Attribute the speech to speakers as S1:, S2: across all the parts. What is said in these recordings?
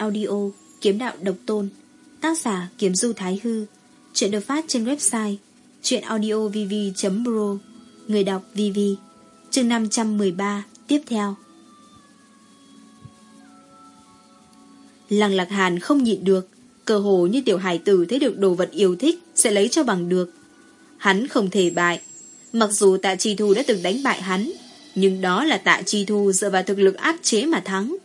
S1: audio, Kiếm Đạo Độc Tôn, Tác giả Kiếm Du Thái Hư. Chuyện được phát trên website Chuyện audiovv.pro Người đọc VV Chương 513 Tiếp theo. Lăng Lạc Hàn không nhịn được, Cơ hồ như tiểu hải tử thấy được đồ vật yêu thích Sẽ lấy cho bằng được. Hắn không thể bại. Mặc dù tạ chi thu đã từng đánh bại hắn, Nhưng đó là tạ chi thu dựa vào thực lực áp chế mà thắng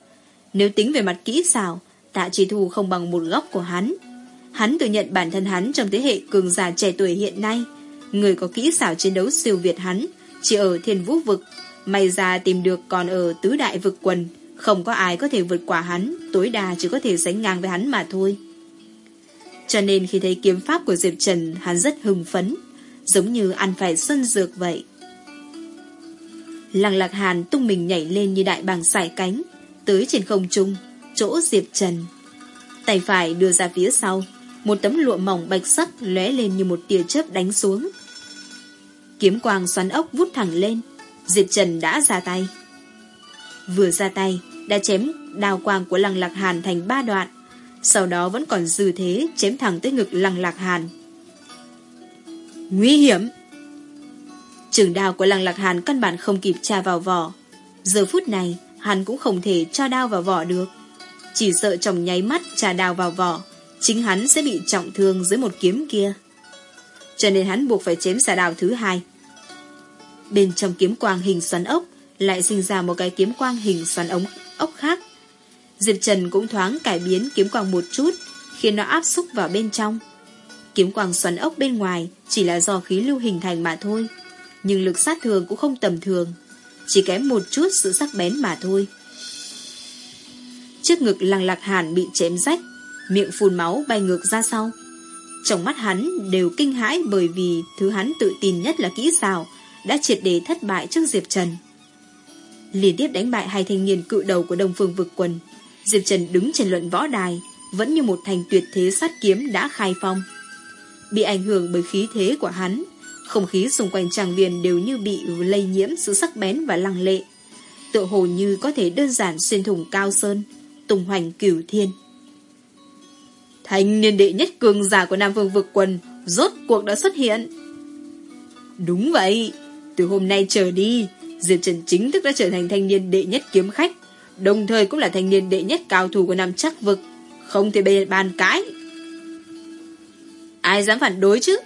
S1: nếu tính về mặt kỹ xảo, tạ chỉ thu không bằng một góc của hắn. Hắn tự nhận bản thân hắn trong thế hệ cường giả trẻ tuổi hiện nay. Người có kỹ xảo chiến đấu siêu việt hắn, chỉ ở thiên vũ vực. May ra tìm được còn ở tứ đại vực quần. Không có ai có thể vượt qua hắn, tối đa chỉ có thể sánh ngang với hắn mà thôi. Cho nên khi thấy kiếm pháp của Diệp Trần, hắn rất hưng phấn, giống như ăn phải xuân dược vậy. Lăng lạc hàn tung mình nhảy lên như đại bàng sải cánh, tới trên không trung, chỗ Diệp Trần. Tay phải đưa ra phía sau, một tấm lụa mỏng bạch sắc lóe lên như một tia chớp đánh xuống. Kiếm quang xoắn ốc vút thẳng lên, Diệp Trần đã ra tay. Vừa ra tay, đã chém đào quang của lăng lạc hàn thành ba đoạn, sau đó vẫn còn dư thế chém thẳng tới ngực lăng lạc hàn. Nguy hiểm! Trường đào của lăng lạc hàn căn bản không kịp tra vào vỏ. Giờ phút này, hắn cũng không thể cho đao vào vỏ được. Chỉ sợ trong nháy mắt trà đao vào vỏ, chính hắn sẽ bị trọng thương dưới một kiếm kia. Cho nên hắn buộc phải chém xà đào thứ hai. Bên trong kiếm quang hình xoắn ốc, lại sinh ra một cái kiếm quang hình xoắn ống ốc khác. Diệp Trần cũng thoáng cải biến kiếm quang một chút, khiến nó áp xúc vào bên trong. Kiếm quang xoắn ốc bên ngoài chỉ là do khí lưu hình thành mà thôi, nhưng lực sát thương cũng không tầm thường chỉ kém một chút sự sắc bén mà thôi. Trước ngực lăng lạc hàn bị chém rách, miệng phun máu bay ngược ra sau. Trong mắt hắn đều kinh hãi bởi vì thứ hắn tự tin nhất là kỹ xào, đã triệt để thất bại trước Diệp Trần. Liên tiếp đánh bại hai thanh niên cự đầu của Đông Phương vực quần, Diệp Trần đứng trên luận võ đài, vẫn như một thành tuyệt thế sát kiếm đã khai phong. Bị ảnh hưởng bởi khí thế của hắn, không khí xung quanh tràng viên đều như bị lây nhiễm sự sắc bén và lăng lệ. Tựa hồ như có thể đơn giản xuyên thủng cao sơn, tung hoành cửu thiên. thanh niên đệ nhất cường giả của Nam Vương vực quần rốt cuộc đã xuất hiện. Đúng vậy, từ hôm nay trở đi, Diệp Trần chính thức đã trở thành thanh niên đệ nhất kiếm khách, đồng thời cũng là thanh niên đệ nhất cao thủ của Nam Chắc vực, không thể bề bàn cãi. Ai dám phản đối chứ?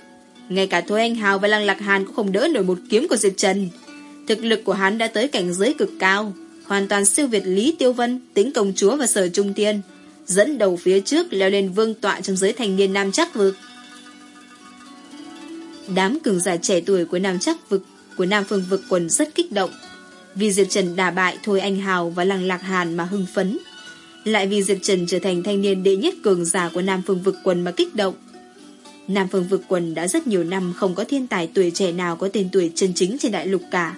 S1: Ngay cả Thôi Anh Hào và Lăng Lạc Hàn cũng không đỡ nổi một kiếm của Diệp Trần. Thực lực của hắn đã tới cảnh giới cực cao, hoàn toàn siêu việt Lý Tiêu Vân, tính công chúa và sở trung tiên, dẫn đầu phía trước leo lên vương tọa trong giới thành niên Nam Chắc Vực. Đám cường giả trẻ tuổi của Nam Chắc Vực, của Nam Phương Vực quần rất kích động, vì Diệp Trần đả bại Thôi Anh Hào và Lăng Lạc Hàn mà hưng phấn. Lại vì Diệp Trần trở thành thanh niên đệ nhất cường giả của Nam Phương Vực quần mà kích động. Nam Phương vực quần đã rất nhiều năm không có thiên tài tuổi trẻ nào có tên tuổi chân chính trên đại lục cả.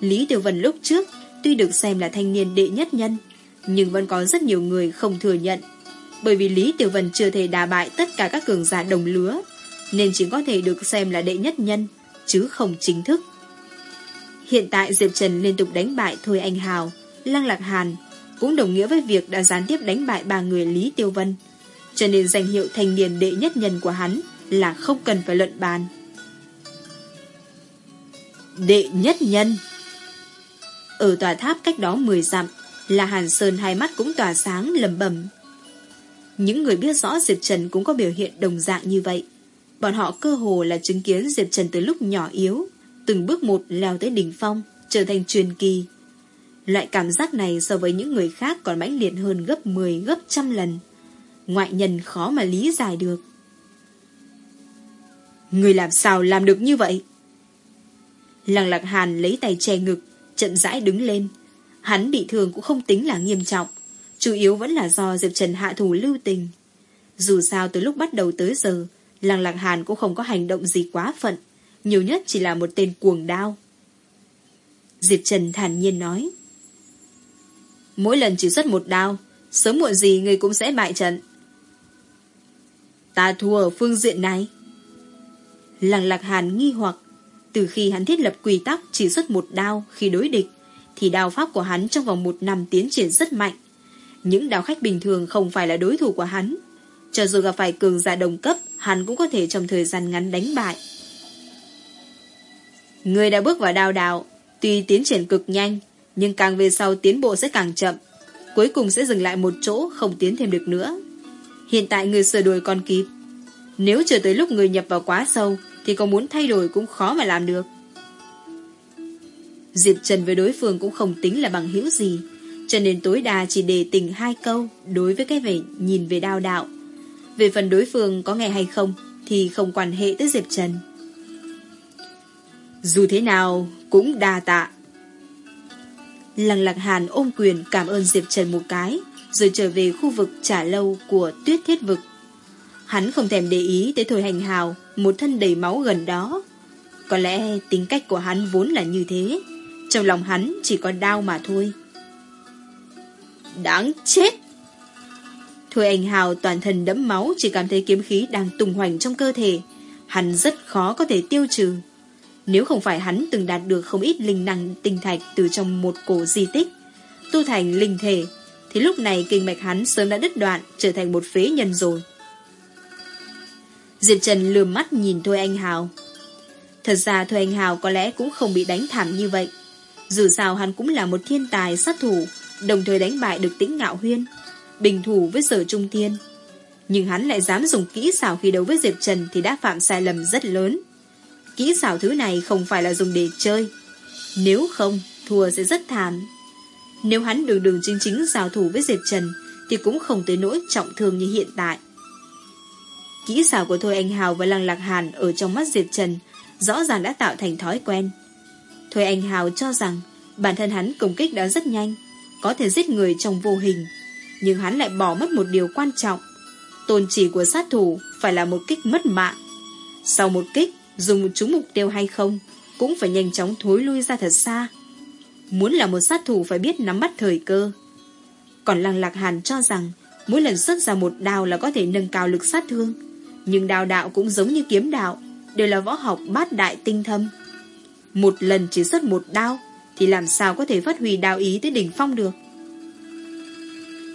S1: Lý Tiểu Vân lúc trước tuy được xem là thanh niên đệ nhất nhân, nhưng vẫn có rất nhiều người không thừa nhận. Bởi vì Lý Tiểu Vân chưa thể đả bại tất cả các cường giả đồng lứa, nên chỉ có thể được xem là đệ nhất nhân, chứ không chính thức. Hiện tại Diệp Trần liên tục đánh bại Thôi Anh Hào, Lăng Lạc Hàn, cũng đồng nghĩa với việc đã gián tiếp đánh bại ba người Lý Tiêu Vân, cho nên danh hiệu thanh niên đệ nhất nhân của hắn là không cần phải luận bàn. Đệ nhất nhân Ở tòa tháp cách đó 10 dặm là Hàn Sơn hai mắt cũng tỏa sáng lầm bầm. Những người biết rõ Diệp Trần cũng có biểu hiện đồng dạng như vậy. Bọn họ cơ hồ là chứng kiến Diệp Trần từ lúc nhỏ yếu, từng bước một leo tới đỉnh phong, trở thành truyền kỳ. Loại cảm giác này so với những người khác còn mãnh liệt hơn gấp 10 gấp trăm lần ngoại nhân khó mà lý giải được. Người làm sao làm được như vậy? Lăng lạc hàn lấy tay che ngực, chậm rãi đứng lên. Hắn bị thương cũng không tính là nghiêm trọng, chủ yếu vẫn là do Diệp Trần hạ thủ lưu tình. Dù sao từ lúc bắt đầu tới giờ, Lăng lạc hàn cũng không có hành động gì quá phận, nhiều nhất chỉ là một tên cuồng đao. Diệp Trần thản nhiên nói. Mỗi lần chỉ xuất một đao, sớm muộn gì người cũng sẽ bại trận. Ta thua ở phương diện này. Lăng lạc hàn nghi hoặc, từ khi hắn thiết lập quy tắc chỉ xuất một đao khi đối địch, thì đao pháp của hắn trong vòng một năm tiến triển rất mạnh. Những đao khách bình thường không phải là đối thủ của hắn. Cho dù gặp phải cường giả đồng cấp, hắn cũng có thể trong thời gian ngắn đánh bại. Người đã bước vào đao đạo, tuy tiến triển cực nhanh, nhưng càng về sau tiến bộ sẽ càng chậm. Cuối cùng sẽ dừng lại một chỗ, không tiến thêm được nữa. Hiện tại người sửa đổi còn kịp. Nếu chờ tới lúc người nhập vào quá sâu, thì có muốn thay đổi cũng khó mà làm được. Diệp Trần với đối phương cũng không tính là bằng hữu gì, cho nên tối đa chỉ để tình hai câu đối với cái vẻ nhìn về đao đạo. Về phần đối phương có nghe hay không thì không quan hệ tới Diệp Trần. Dù thế nào cũng đa tạ. Lăng lạc hàn ôm quyền cảm ơn Diệp Trần một cái, rồi trở về khu vực trả lâu của tuyết thiết vực. Hắn không thèm để ý tới Thôi Hành Hào, một thân đầy máu gần đó. Có lẽ tính cách của hắn vốn là như thế, trong lòng hắn chỉ có đau mà thôi. Đáng chết! Thôi anh Hào toàn thân đẫm máu chỉ cảm thấy kiếm khí đang tung hoành trong cơ thể. Hắn rất khó có thể tiêu trừ. Nếu không phải hắn từng đạt được không ít linh năng tinh thạch từ trong một cổ di tích, tu thành linh thể, thì lúc này kinh mạch hắn sớm đã đứt đoạn, trở thành một phế nhân rồi. Diệp Trần lườm mắt nhìn Thôi Anh Hào. Thật ra Thôi Anh Hào có lẽ cũng không bị đánh thảm như vậy. Dù sao hắn cũng là một thiên tài sát thủ, đồng thời đánh bại được tĩnh ngạo huyên, bình thủ với sở trung thiên. Nhưng hắn lại dám dùng kỹ xảo khi đấu với Diệp Trần thì đã phạm sai lầm rất lớn. Kỹ xảo thứ này không phải là dùng để chơi. Nếu không, thua sẽ rất thảm. Nếu hắn đường đường chính chính giao thủ với Diệp Trần thì cũng không tới nỗi trọng thương như hiện tại. Kỹ xảo của Thôi Anh Hào và Lăng Lạc Hàn ở trong mắt Diệp Trần rõ ràng đã tạo thành thói quen. Thôi Anh Hào cho rằng bản thân hắn công kích đã rất nhanh, có thể giết người trong vô hình, nhưng hắn lại bỏ mất một điều quan trọng. Tôn chỉ của sát thủ phải là một kích mất mạng. Sau một kích, dùng trúng mục tiêu hay không, cũng phải nhanh chóng thối lui ra thật xa. Muốn là một sát thủ phải biết nắm bắt thời cơ. Còn Lăng Lạc Hàn cho rằng mỗi lần xuất ra một đao là có thể nâng cao lực sát thương. Nhưng đao đạo cũng giống như kiếm đạo, đều là võ học bát đại tinh thâm. Một lần chỉ xuất một đao, thì làm sao có thể phát huy đao ý tới đỉnh phong được.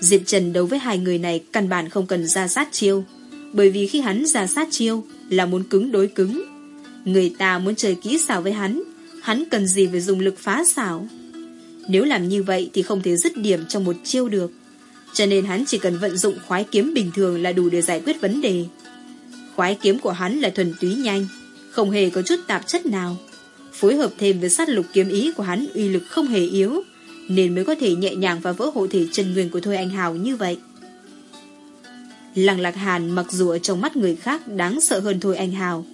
S1: Diệp Trần đấu với hai người này căn bản không cần ra sát chiêu, bởi vì khi hắn ra sát chiêu là muốn cứng đối cứng. Người ta muốn chơi kỹ xảo với hắn, hắn cần gì phải dùng lực phá xảo. Nếu làm như vậy thì không thể dứt điểm trong một chiêu được. Cho nên hắn chỉ cần vận dụng khoái kiếm bình thường là đủ để giải quyết vấn đề. Khoái kiếm của hắn là thuần túy nhanh, không hề có chút tạp chất nào. Phối hợp thêm với sát lục kiếm ý của hắn uy lực không hề yếu, nên mới có thể nhẹ nhàng và vỡ hộ thể chân nguyên của Thôi Anh Hào như vậy. Lăng Lạc Hàn mặc dù ở trong mắt người khác đáng sợ hơn Thôi Anh Hào,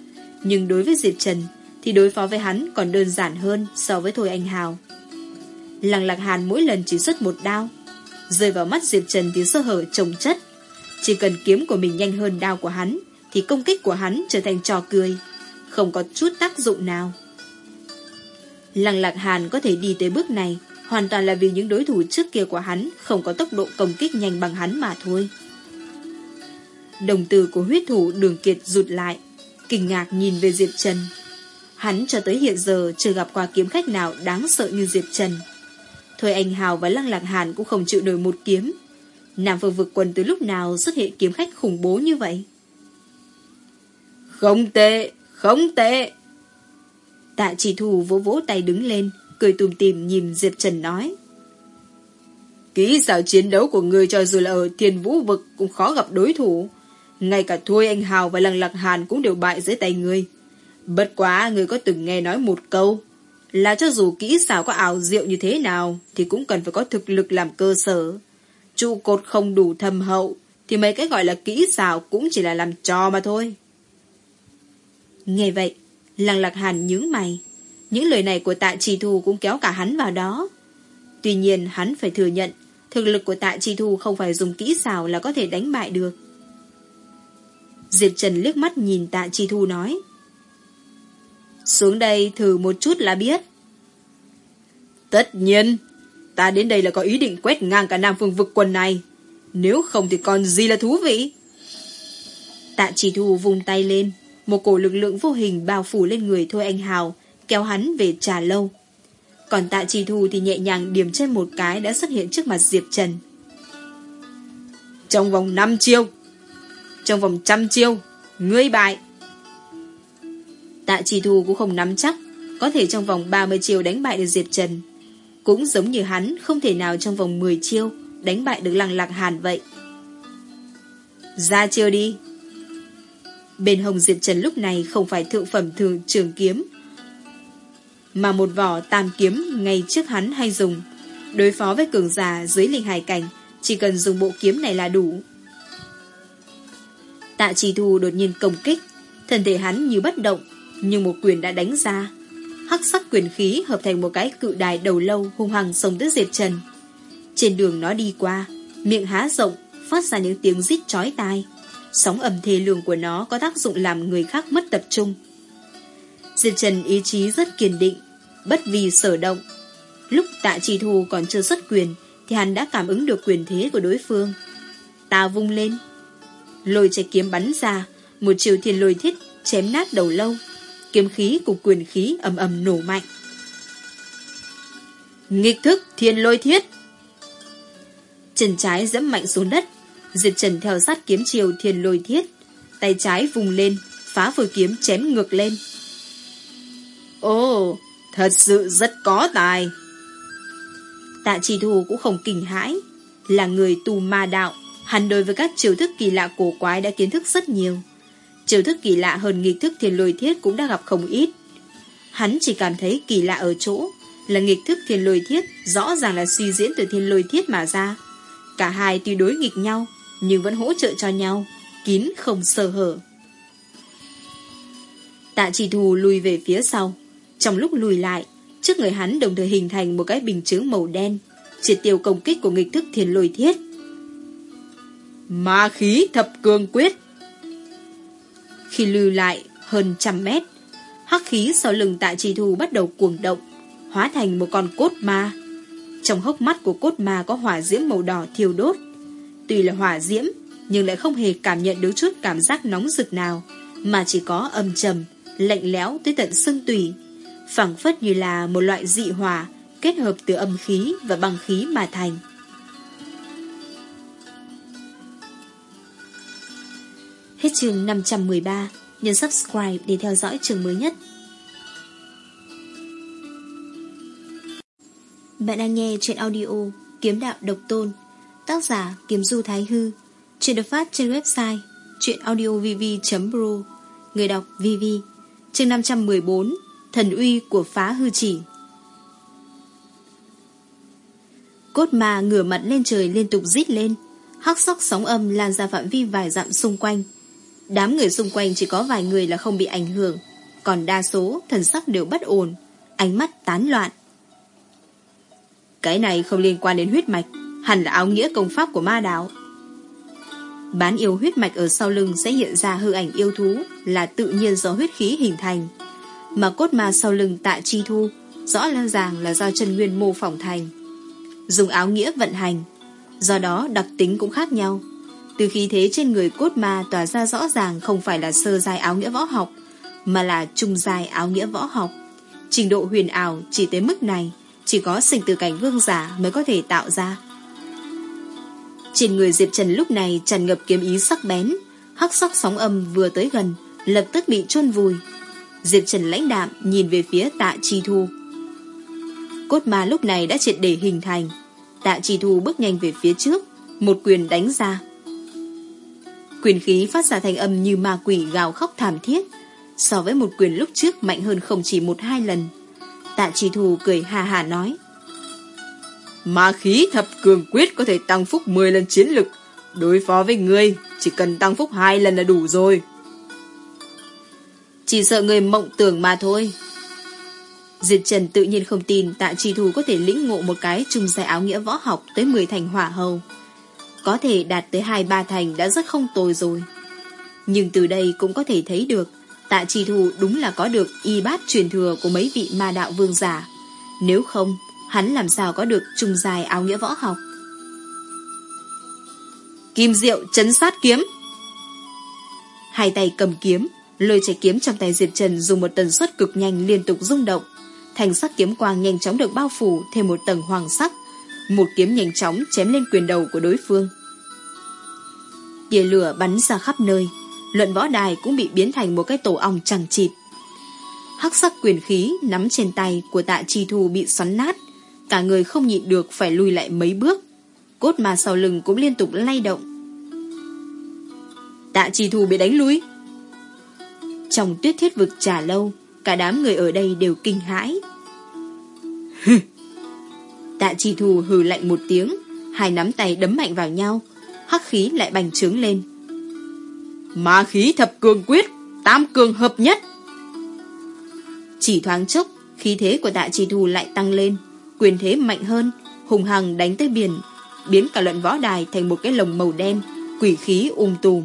S1: nhưng đối với Diệp Trần thì đối phó với hắn còn đơn giản hơn so với Thôi Anh Hào. Lăng Lạc Hàn mỗi lần chỉ xuất một đao, rơi vào mắt Diệp Trần thì sơ hở trồng chất. Chỉ cần kiếm của mình nhanh hơn đao của hắn, thì công kích của hắn trở thành trò cười, không có chút tác dụng nào. Lăng Lạc Hàn có thể đi tới bước này hoàn toàn là vì những đối thủ trước kia của hắn không có tốc độ công kích nhanh bằng hắn mà thôi. Đồng tử của huyết thủ đường kiệt rụt lại, kinh ngạc nhìn về Diệp Trần. Hắn cho tới hiện giờ chưa gặp qua kiếm khách nào đáng sợ như Diệp Trần. Thôi anh Hào và Lăng Lạc Hàn cũng không chịu nổi một kiếm. Nam phương vực quần từ lúc nào xuất hiện kiếm khách khủng bố như vậy? Không tệ, không tệ. Tạ chỉ thù vỗ vỗ tay đứng lên, cười tùm tìm nhìn Diệp Trần nói. Kỹ xảo chiến đấu của người cho dù là ở thiên vũ vực cũng khó gặp đối thủ. Ngay cả Thôi Anh Hào và Lăng Lạc Hàn cũng đều bại dưới tay người. Bất quá người có từng nghe nói một câu là cho dù kỹ xảo có ảo diệu như thế nào thì cũng cần phải có thực lực làm cơ sở. Trụ cột không đủ thâm hậu thì mấy cái gọi là kỹ xảo cũng chỉ là làm trò mà thôi. Nghe vậy, Lăng Lạc Hàn nhướng mày. Những lời này của tạ trì thu cũng kéo cả hắn vào đó. Tuy nhiên hắn phải thừa nhận thực lực của tạ trì thu không phải dùng kỹ xảo là có thể đánh bại được. Diệp Trần liếc mắt nhìn tạ trì thu nói xuống đây thử một chút là biết. Tất nhiên, ta đến đây là có ý định quét ngang cả Nam Phương vực quần này. Nếu không thì còn gì là thú vị? Tạ chỉ thù vùng tay lên, một cổ lực lượng vô hình bao phủ lên người Thôi Anh Hào, kéo hắn về trà lâu. Còn tạ trì thù thì nhẹ nhàng điểm trên một cái đã xuất hiện trước mặt Diệp Trần. Trong vòng 5 chiêu. Trong vòng trăm chiêu, ngươi bại. Tạ Chi Thu cũng không nắm chắc, có thể trong vòng 30 chiêu đánh bại được Diệp Trần. Cũng giống như hắn, không thể nào trong vòng 10 chiêu đánh bại được lăng lạc hàn vậy. Ra chiêu đi. Bên hồng Diệp Trần lúc này không phải thượng phẩm thường trường kiếm, mà một vỏ tam kiếm ngay trước hắn hay dùng. Đối phó với cường giả dưới linh hải cảnh, chỉ cần dùng bộ kiếm này là đủ. Tạ trì thu đột nhiên công kích, thân thể hắn như bất động, nhưng một quyền đã đánh ra. Hắc sắc quyền khí hợp thành một cái cự đài đầu lâu hung hăng sông tới Diệp Trần. Trên đường nó đi qua, miệng há rộng, phát ra những tiếng rít chói tai. Sóng ẩm thê lường của nó có tác dụng làm người khác mất tập trung. Diệp Trần ý chí rất kiên định, bất vì sở động. Lúc tạ trì thù còn chưa xuất quyền, thì hắn đã cảm ứng được quyền thế của đối phương. Ta vung lên. Lôi chạy kiếm bắn ra, một chiều thiên lôi thiết chém nát đầu lâu. Kiếm khí cùng quyền khí ầm ầm nổ mạnh. Nghịch thức thiên lôi thiết. Chân trái dẫm mạnh xuống đất, Diệp Trần theo sát kiếm chiều thiên lôi thiết, Tay trái vùng lên, Phá phôi kiếm chém ngược lên. Ồ, Thật sự rất có tài. Tạ trì thù cũng không kinh hãi, Là người tu ma đạo Hắn đối với các chiêu thức kỳ lạ cổ quái đã kiến thức rất nhiều. Chiêu thức kỳ lạ hơn nghịch thức thiên lôi thiết cũng đã gặp không ít. Hắn chỉ cảm thấy kỳ lạ ở chỗ Là nghịch thức thiên lôi thiết Rõ ràng là suy diễn từ thiên lôi thiết mà ra. Cả hai tuy đối nghịch nhau, Nhưng vẫn hỗ trợ cho nhau, Kín không sơ hở. Tạ trì thù lùi về phía sau. Trong lúc lùi lại, Trước người hắn đồng thời hình thành một cái bình chướng màu đen, Triệt tiêu công kích của nghịch thức thiên lôi thiết. Ma khí thập cương quyết. Khi lùi lại hơn trăm mét. Hắc khí sau lưng tạ trì thù bắt đầu cuồng động, Hóa thành một con cốt ma. Trong hốc mắt của cốt ma có hỏa diễm màu đỏ thiêu đốt. Tuy là hỏa diễm, Nhưng lại không hề cảm nhận được chút cảm giác nóng rực nào, Mà chỉ có âm trầm, Lạnh lẽo tới tận xương tủy, phảng phất như là một loại dị hỏa kết hợp từ âm khí và băng khí mà thành. Hết chương 513, nhấn subscribe để theo dõi chương mới nhất. Bạn đang nghe chuyện audio Kiếm Đạo Độc Tôn, tác giả Kiếm Du Thái Hư, chuyện được phát trên website chuyenaudiovv.pro, người đọc VV, chương 514, thần uy của phá hư chỉ. Cốt ma ngửa mặt lên trời liên tục rít lên, hắc sóc sóng âm lan ra phạm vi vài dặm xung quanh. Đám người xung quanh chỉ có vài người là không bị ảnh hưởng, còn đa số thần sắc đều bất ổn, ánh mắt tán loạn. Cái này không liên quan đến huyết mạch, hẳn là áo nghĩa công pháp của ma đạo. Bán yêu huyết mạch ở sau lưng sẽ hiện ra hư ảnh yêu thú là tự nhiên do huyết khí hình thành mà cốt ma sau lưng tạ chi thu rõ là ràng là do chân nguyên mô phỏng thành. Dùng áo nghĩa vận hành, do đó đặc tính cũng khác nhau. Từ khí thế trên người cốt ma tỏa ra rõ ràng không phải là sơ giai áo nghĩa võ học, mà là trung giai áo nghĩa võ học. Trình độ huyền ảo chỉ tới mức này, chỉ có sinh từ cảnh vương giả mới có thể tạo ra. Trên người Diệp Trần lúc này tràn ngập kiếm ý sắc bén, hắc sắc sóng âm vừa tới gần, lập tức bị chôn vùi, Diệp Trần lãnh đạm nhìn về phía tạ chi thu. Cốt ma lúc này đã triệt để hình thành. Tạ chi thu bước nhanh về phía trước, một quyền đánh ra. Quyền khí phát ra thành âm như ma quỷ gào khóc thảm thiết, so với một quyền lúc trước mạnh hơn không chỉ một hai lần. Tạ chi thu cười hà hà nói. Ma khí thập cường quyết có thể tăng phúc 10 lần chiến lực. Đối phó với ngươi, chỉ cần tăng phúc hai lần là đủ rồi. Chỉ sợ người mộng tưởng mà thôi Diệt Trần tự nhiên không tin Tạ Trì Thù có thể lĩnh ngộ một cái trung dài áo nghĩa võ học tới 10 thành hỏa hầu. Có thể đạt tới 2-3 thành đã rất không tồi rồi. Nhưng từ đây cũng có thể thấy được Tạ Trì Thù đúng là có được y bát truyền thừa của mấy vị ma đạo vương giả. Nếu không, hắn làm sao có được trung dài áo nghĩa võ học. Kim Diệu chấn sát kiếm Hai tay cầm kiếm Lôi chạy kiếm trong tay Diệp Trần dùng một tần suất cực nhanh liên tục rung động. Thành sắc kiếm quang nhanh chóng được bao phủ thêm một tầng hoàng sắc. Một kiếm nhanh chóng chém lên quyền đầu của đối phương. Tia lửa bắn ra khắp nơi, Luận võ đài cũng bị biến thành một cái tổ ong chẳng chịt. Hắc sắc quyền khí nắm trên tay của tạ chi thu bị xoắn nát, Cả người không nhịn được phải lùi lại mấy bước. Cốt mà sau lưng cũng liên tục lay động. Tạ chi thu bị đánh lui. Trong tuyết thiết vực trả lâu, Cả đám người ở đây đều kinh hãi. Tạ chi thu hừ lạnh một tiếng, Hai nắm tay đấm mạnh vào nhau, Hắc khí lại bành trướng lên. Ma khí thập cường quyết, Tam cường hợp nhất. Chỉ thoáng chốc, Khí thế của tạ chi thu lại tăng lên, Quyền thế mạnh hơn, Hùng hằng đánh tới biển, Biến cả luận võ đài thành một cái lồng màu đen, Quỷ khí um tùm.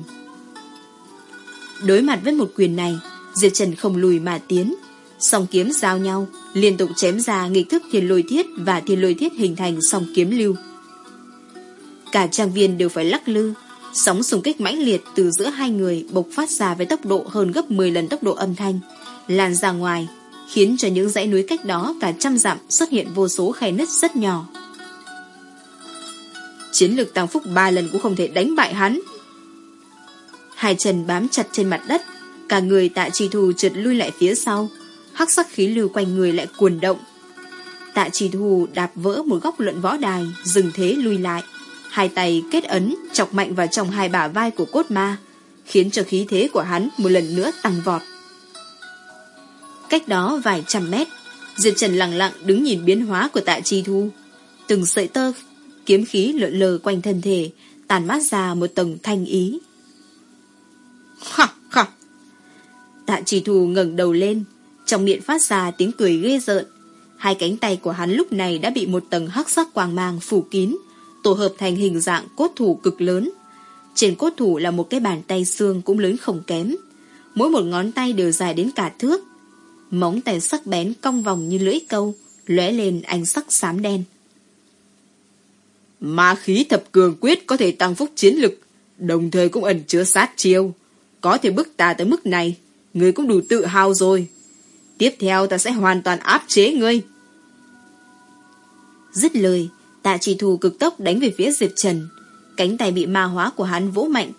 S1: Đối mặt với một quyền này, Diệp Trần không lùi mà tiến. Song kiếm giao nhau Liên tục chém ra nghịch thức thiên lôi thiết Và thiên lôi thiết hình thành song kiếm lưu Cả trang viên đều phải lắc lư Sóng xung kích mãnh liệt từ giữa hai người bộc phát ra với tốc độ hơn gấp 10 lần tốc độ âm thanh, lan ra ngoài, khiến cho những dãy núi cách đó cả trăm dặm xuất hiện vô số khe nứt rất nhỏ. Chiến lược tăng phúc ba lần cũng không thể đánh bại hắn. Hai chân bám chặt trên mặt đất, cả người tạ trì thù trượt lui lại phía sau, hắc sắc khí lưu quanh người lại cuồn động. Tạ trì thù đạp vỡ một góc luận võ đài, dừng thế lui lại. Hai tay kết ấn chọc mạnh vào trong hai bả vai của cốt ma, khiến cho khí thế của hắn một lần nữa tăng vọt. Cách đó vài trăm mét, Diệp Trần lặng lặng đứng nhìn biến hóa của tạ chi thu. Từng sợi tơ, kiếm khí lượn lờ quanh thân thể, tàn mát ra một tầng thanh ý. Khọc khọc! Tạ trì thu ngẩng đầu lên, trong miệng phát ra tiếng cười ghê rợn. Hai cánh tay của hắn lúc này đã bị một tầng hắc sắc quang mang phủ kín, tổ hợp thành hình dạng cốt thủ cực lớn. Trên cốt thủ là một cái bàn tay xương cũng lớn không kém. Mỗi một ngón tay đều dài đến cả thước. Móng tay sắc bén cong vòng như lưỡi câu, lóe lên ánh sắc xám đen. Ma khí thập cường quyết có thể tăng phúc chiến lực, đồng thời cũng ẩn chứa sát chiêu. Có thể bức ta tới mức này, người cũng đủ tự hào rồi. Tiếp theo ta sẽ hoàn toàn áp chế ngươi. Dứt lời, Tạ chỉ thù cực tốc đánh về phía Diệp Trần. Cánh tay bị ma hóa của hắn vỗ mạnh.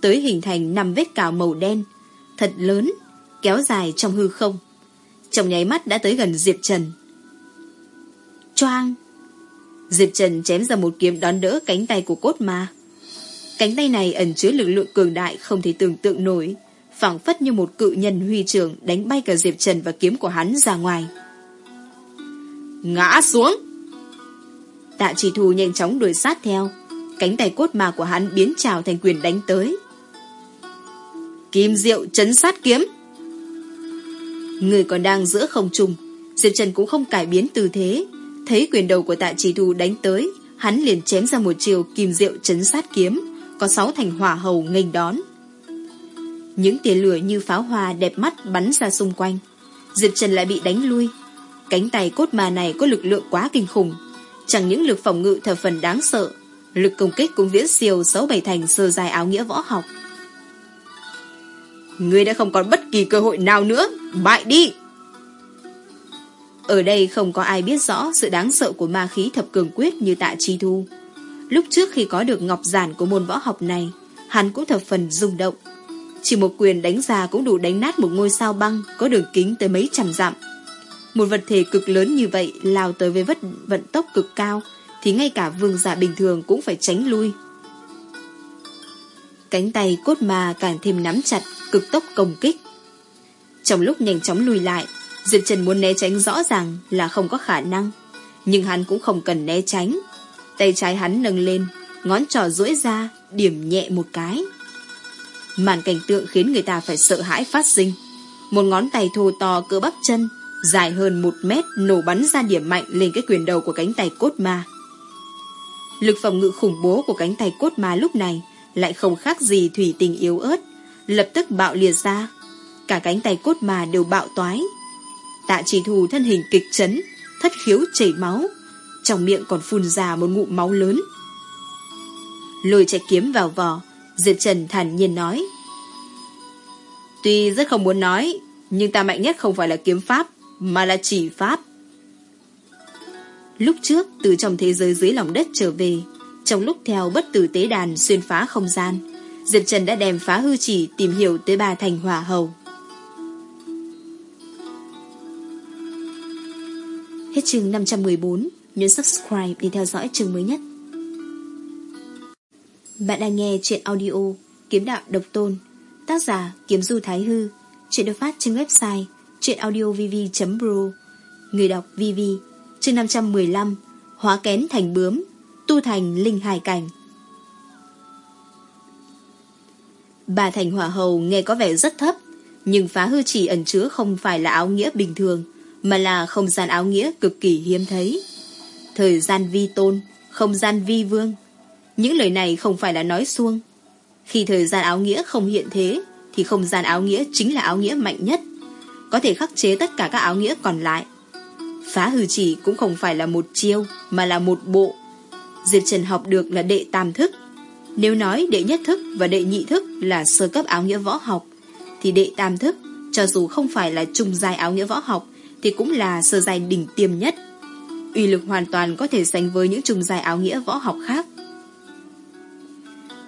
S1: Tới hình thành năm vết cào màu đen. Thật lớn, kéo dài trong hư không. Trong nháy mắt đã tới gần Diệp Trần. Choang! Diệp Trần chém ra một kiếm đón đỡ cánh tay của cốt ma. Cánh tay này ẩn chứa lực lượng cường đại không thể tưởng tượng nổi, phảng phất như một cự nhân huy trường đánh bay cả Diệp Trần và kiếm của hắn ra ngoài. Ngã xuống! Tạ chỉ thù nhanh chóng đuổi sát theo. Cánh tay cốt mà của hắn biến trào thành quyền đánh tới. Kim diệu chấn sát kiếm! Người còn đang giữa không trung, Diệp Trần cũng không cải biến tư thế. Thấy quyền đầu của tạ chỉ thù đánh tới, Hắn liền chém ra một chiều kim diệu chấn sát kiếm, Có sáu thành hỏa hầu nghênh đón. Những tia lửa như pháo hoa đẹp mắt bắn ra xung quanh. Diệp Trần lại bị đánh lui. Cánh tay cốt mà này có lực lượng quá kinh khủng. Chẳng những lực phòng ngự thập phần đáng sợ, Lực công kích cũng viễn siêu sáu bảy thành sơ dài áo nghĩa võ học. Ngươi đã không còn bất kỳ cơ hội nào nữa, Bại đi! Ở đây không có ai biết rõ Sự đáng sợ của ma khí thập cường quyết Như tạ chi thu. Lúc trước khi có được ngọc giản của môn võ học này, Hắn cũng thập phần rung động. Chỉ một quyền đánh ra cũng đủ đánh nát một ngôi sao băng Có đường kính tới mấy trăm dặm một vật thể cực lớn như vậy lao tới với vất vận tốc cực cao thì ngay cả vương giả bình thường cũng phải tránh lui. Cánh tay cốt mà càng thêm nắm chặt, cực tốc công kích. Trong lúc nhanh chóng lùi lại, Diệp Trần muốn né tránh rõ ràng là không có khả năng. Nhưng hắn cũng không cần né tránh. Tay trái hắn nâng lên, ngón trỏ duỗi ra, điểm nhẹ một cái. Màn cảnh tượng khiến người ta phải sợ hãi phát sinh. Một ngón tay thô to cỡ bắp chân dài hơn một mét nổ bắn ra điểm mạnh lên cái quyền đầu của cánh tay cốt ma. Lực phòng ngự khủng bố của cánh tay cốt ma lúc này lại không khác gì thủy tình yếu ớt, lập tức bạo liệt ra. Cả cánh tay cốt ma đều bạo toái. Tạ chỉ thù thân hình kịch chấn, thất khiếu chảy máu, trong miệng còn phun ra một ngụm máu lớn. Lôi chạy kiếm vào vỏ, Diệp Trần thản nhiên nói. Tuy rất không muốn nói, nhưng ta mạnh nhất không phải là kiếm pháp, mà là chỉ pháp. Lúc trước, từ trong thế giới dưới lòng đất trở về, Trong lúc theo bất tử tế đàn xuyên phá không gian, Diệp Trần đã đem phá hư chỉ tìm hiểu tới ba thành hỏa hầu. Hết chương 514, nhấn subscribe để theo dõi chương mới nhất. Bạn đang nghe chuyện audio Kiếm đạo độc tôn, tác giả Kiếm Du Thái Hư, chuyện được phát trên website chuyenaudiovv.pro, người đọc VV, chương 515, hóa kén thành bướm, tu thành linh hải cảnh. Bà thành hỏa hầu nghe có vẻ rất thấp, nhưng phá hư chỉ ẩn chứa không phải là áo nghĩa bình thường, mà là không gian áo nghĩa cực kỳ hiếm thấy. Thời gian vi tôn, không gian vi vương. Những lời này không phải là nói xuông. Khi thời gian áo nghĩa không hiện thế, thì không gian áo nghĩa chính là áo nghĩa mạnh nhất, có thể khắc chế tất cả các áo nghĩa còn lại. Phá hư chỉ cũng không phải là một chiêu, mà là một bộ. Diệp Trần học được là đệ tam thức. Nếu nói đệ nhất thức và đệ nhị thức là sơ cấp áo nghĩa võ học, thì đệ tam thức, cho dù không phải là trung dài áo nghĩa võ học, thì cũng là sơ dài đỉnh tiêm nhất. Uy lực hoàn toàn có thể sánh với những trung dài áo nghĩa võ học khác.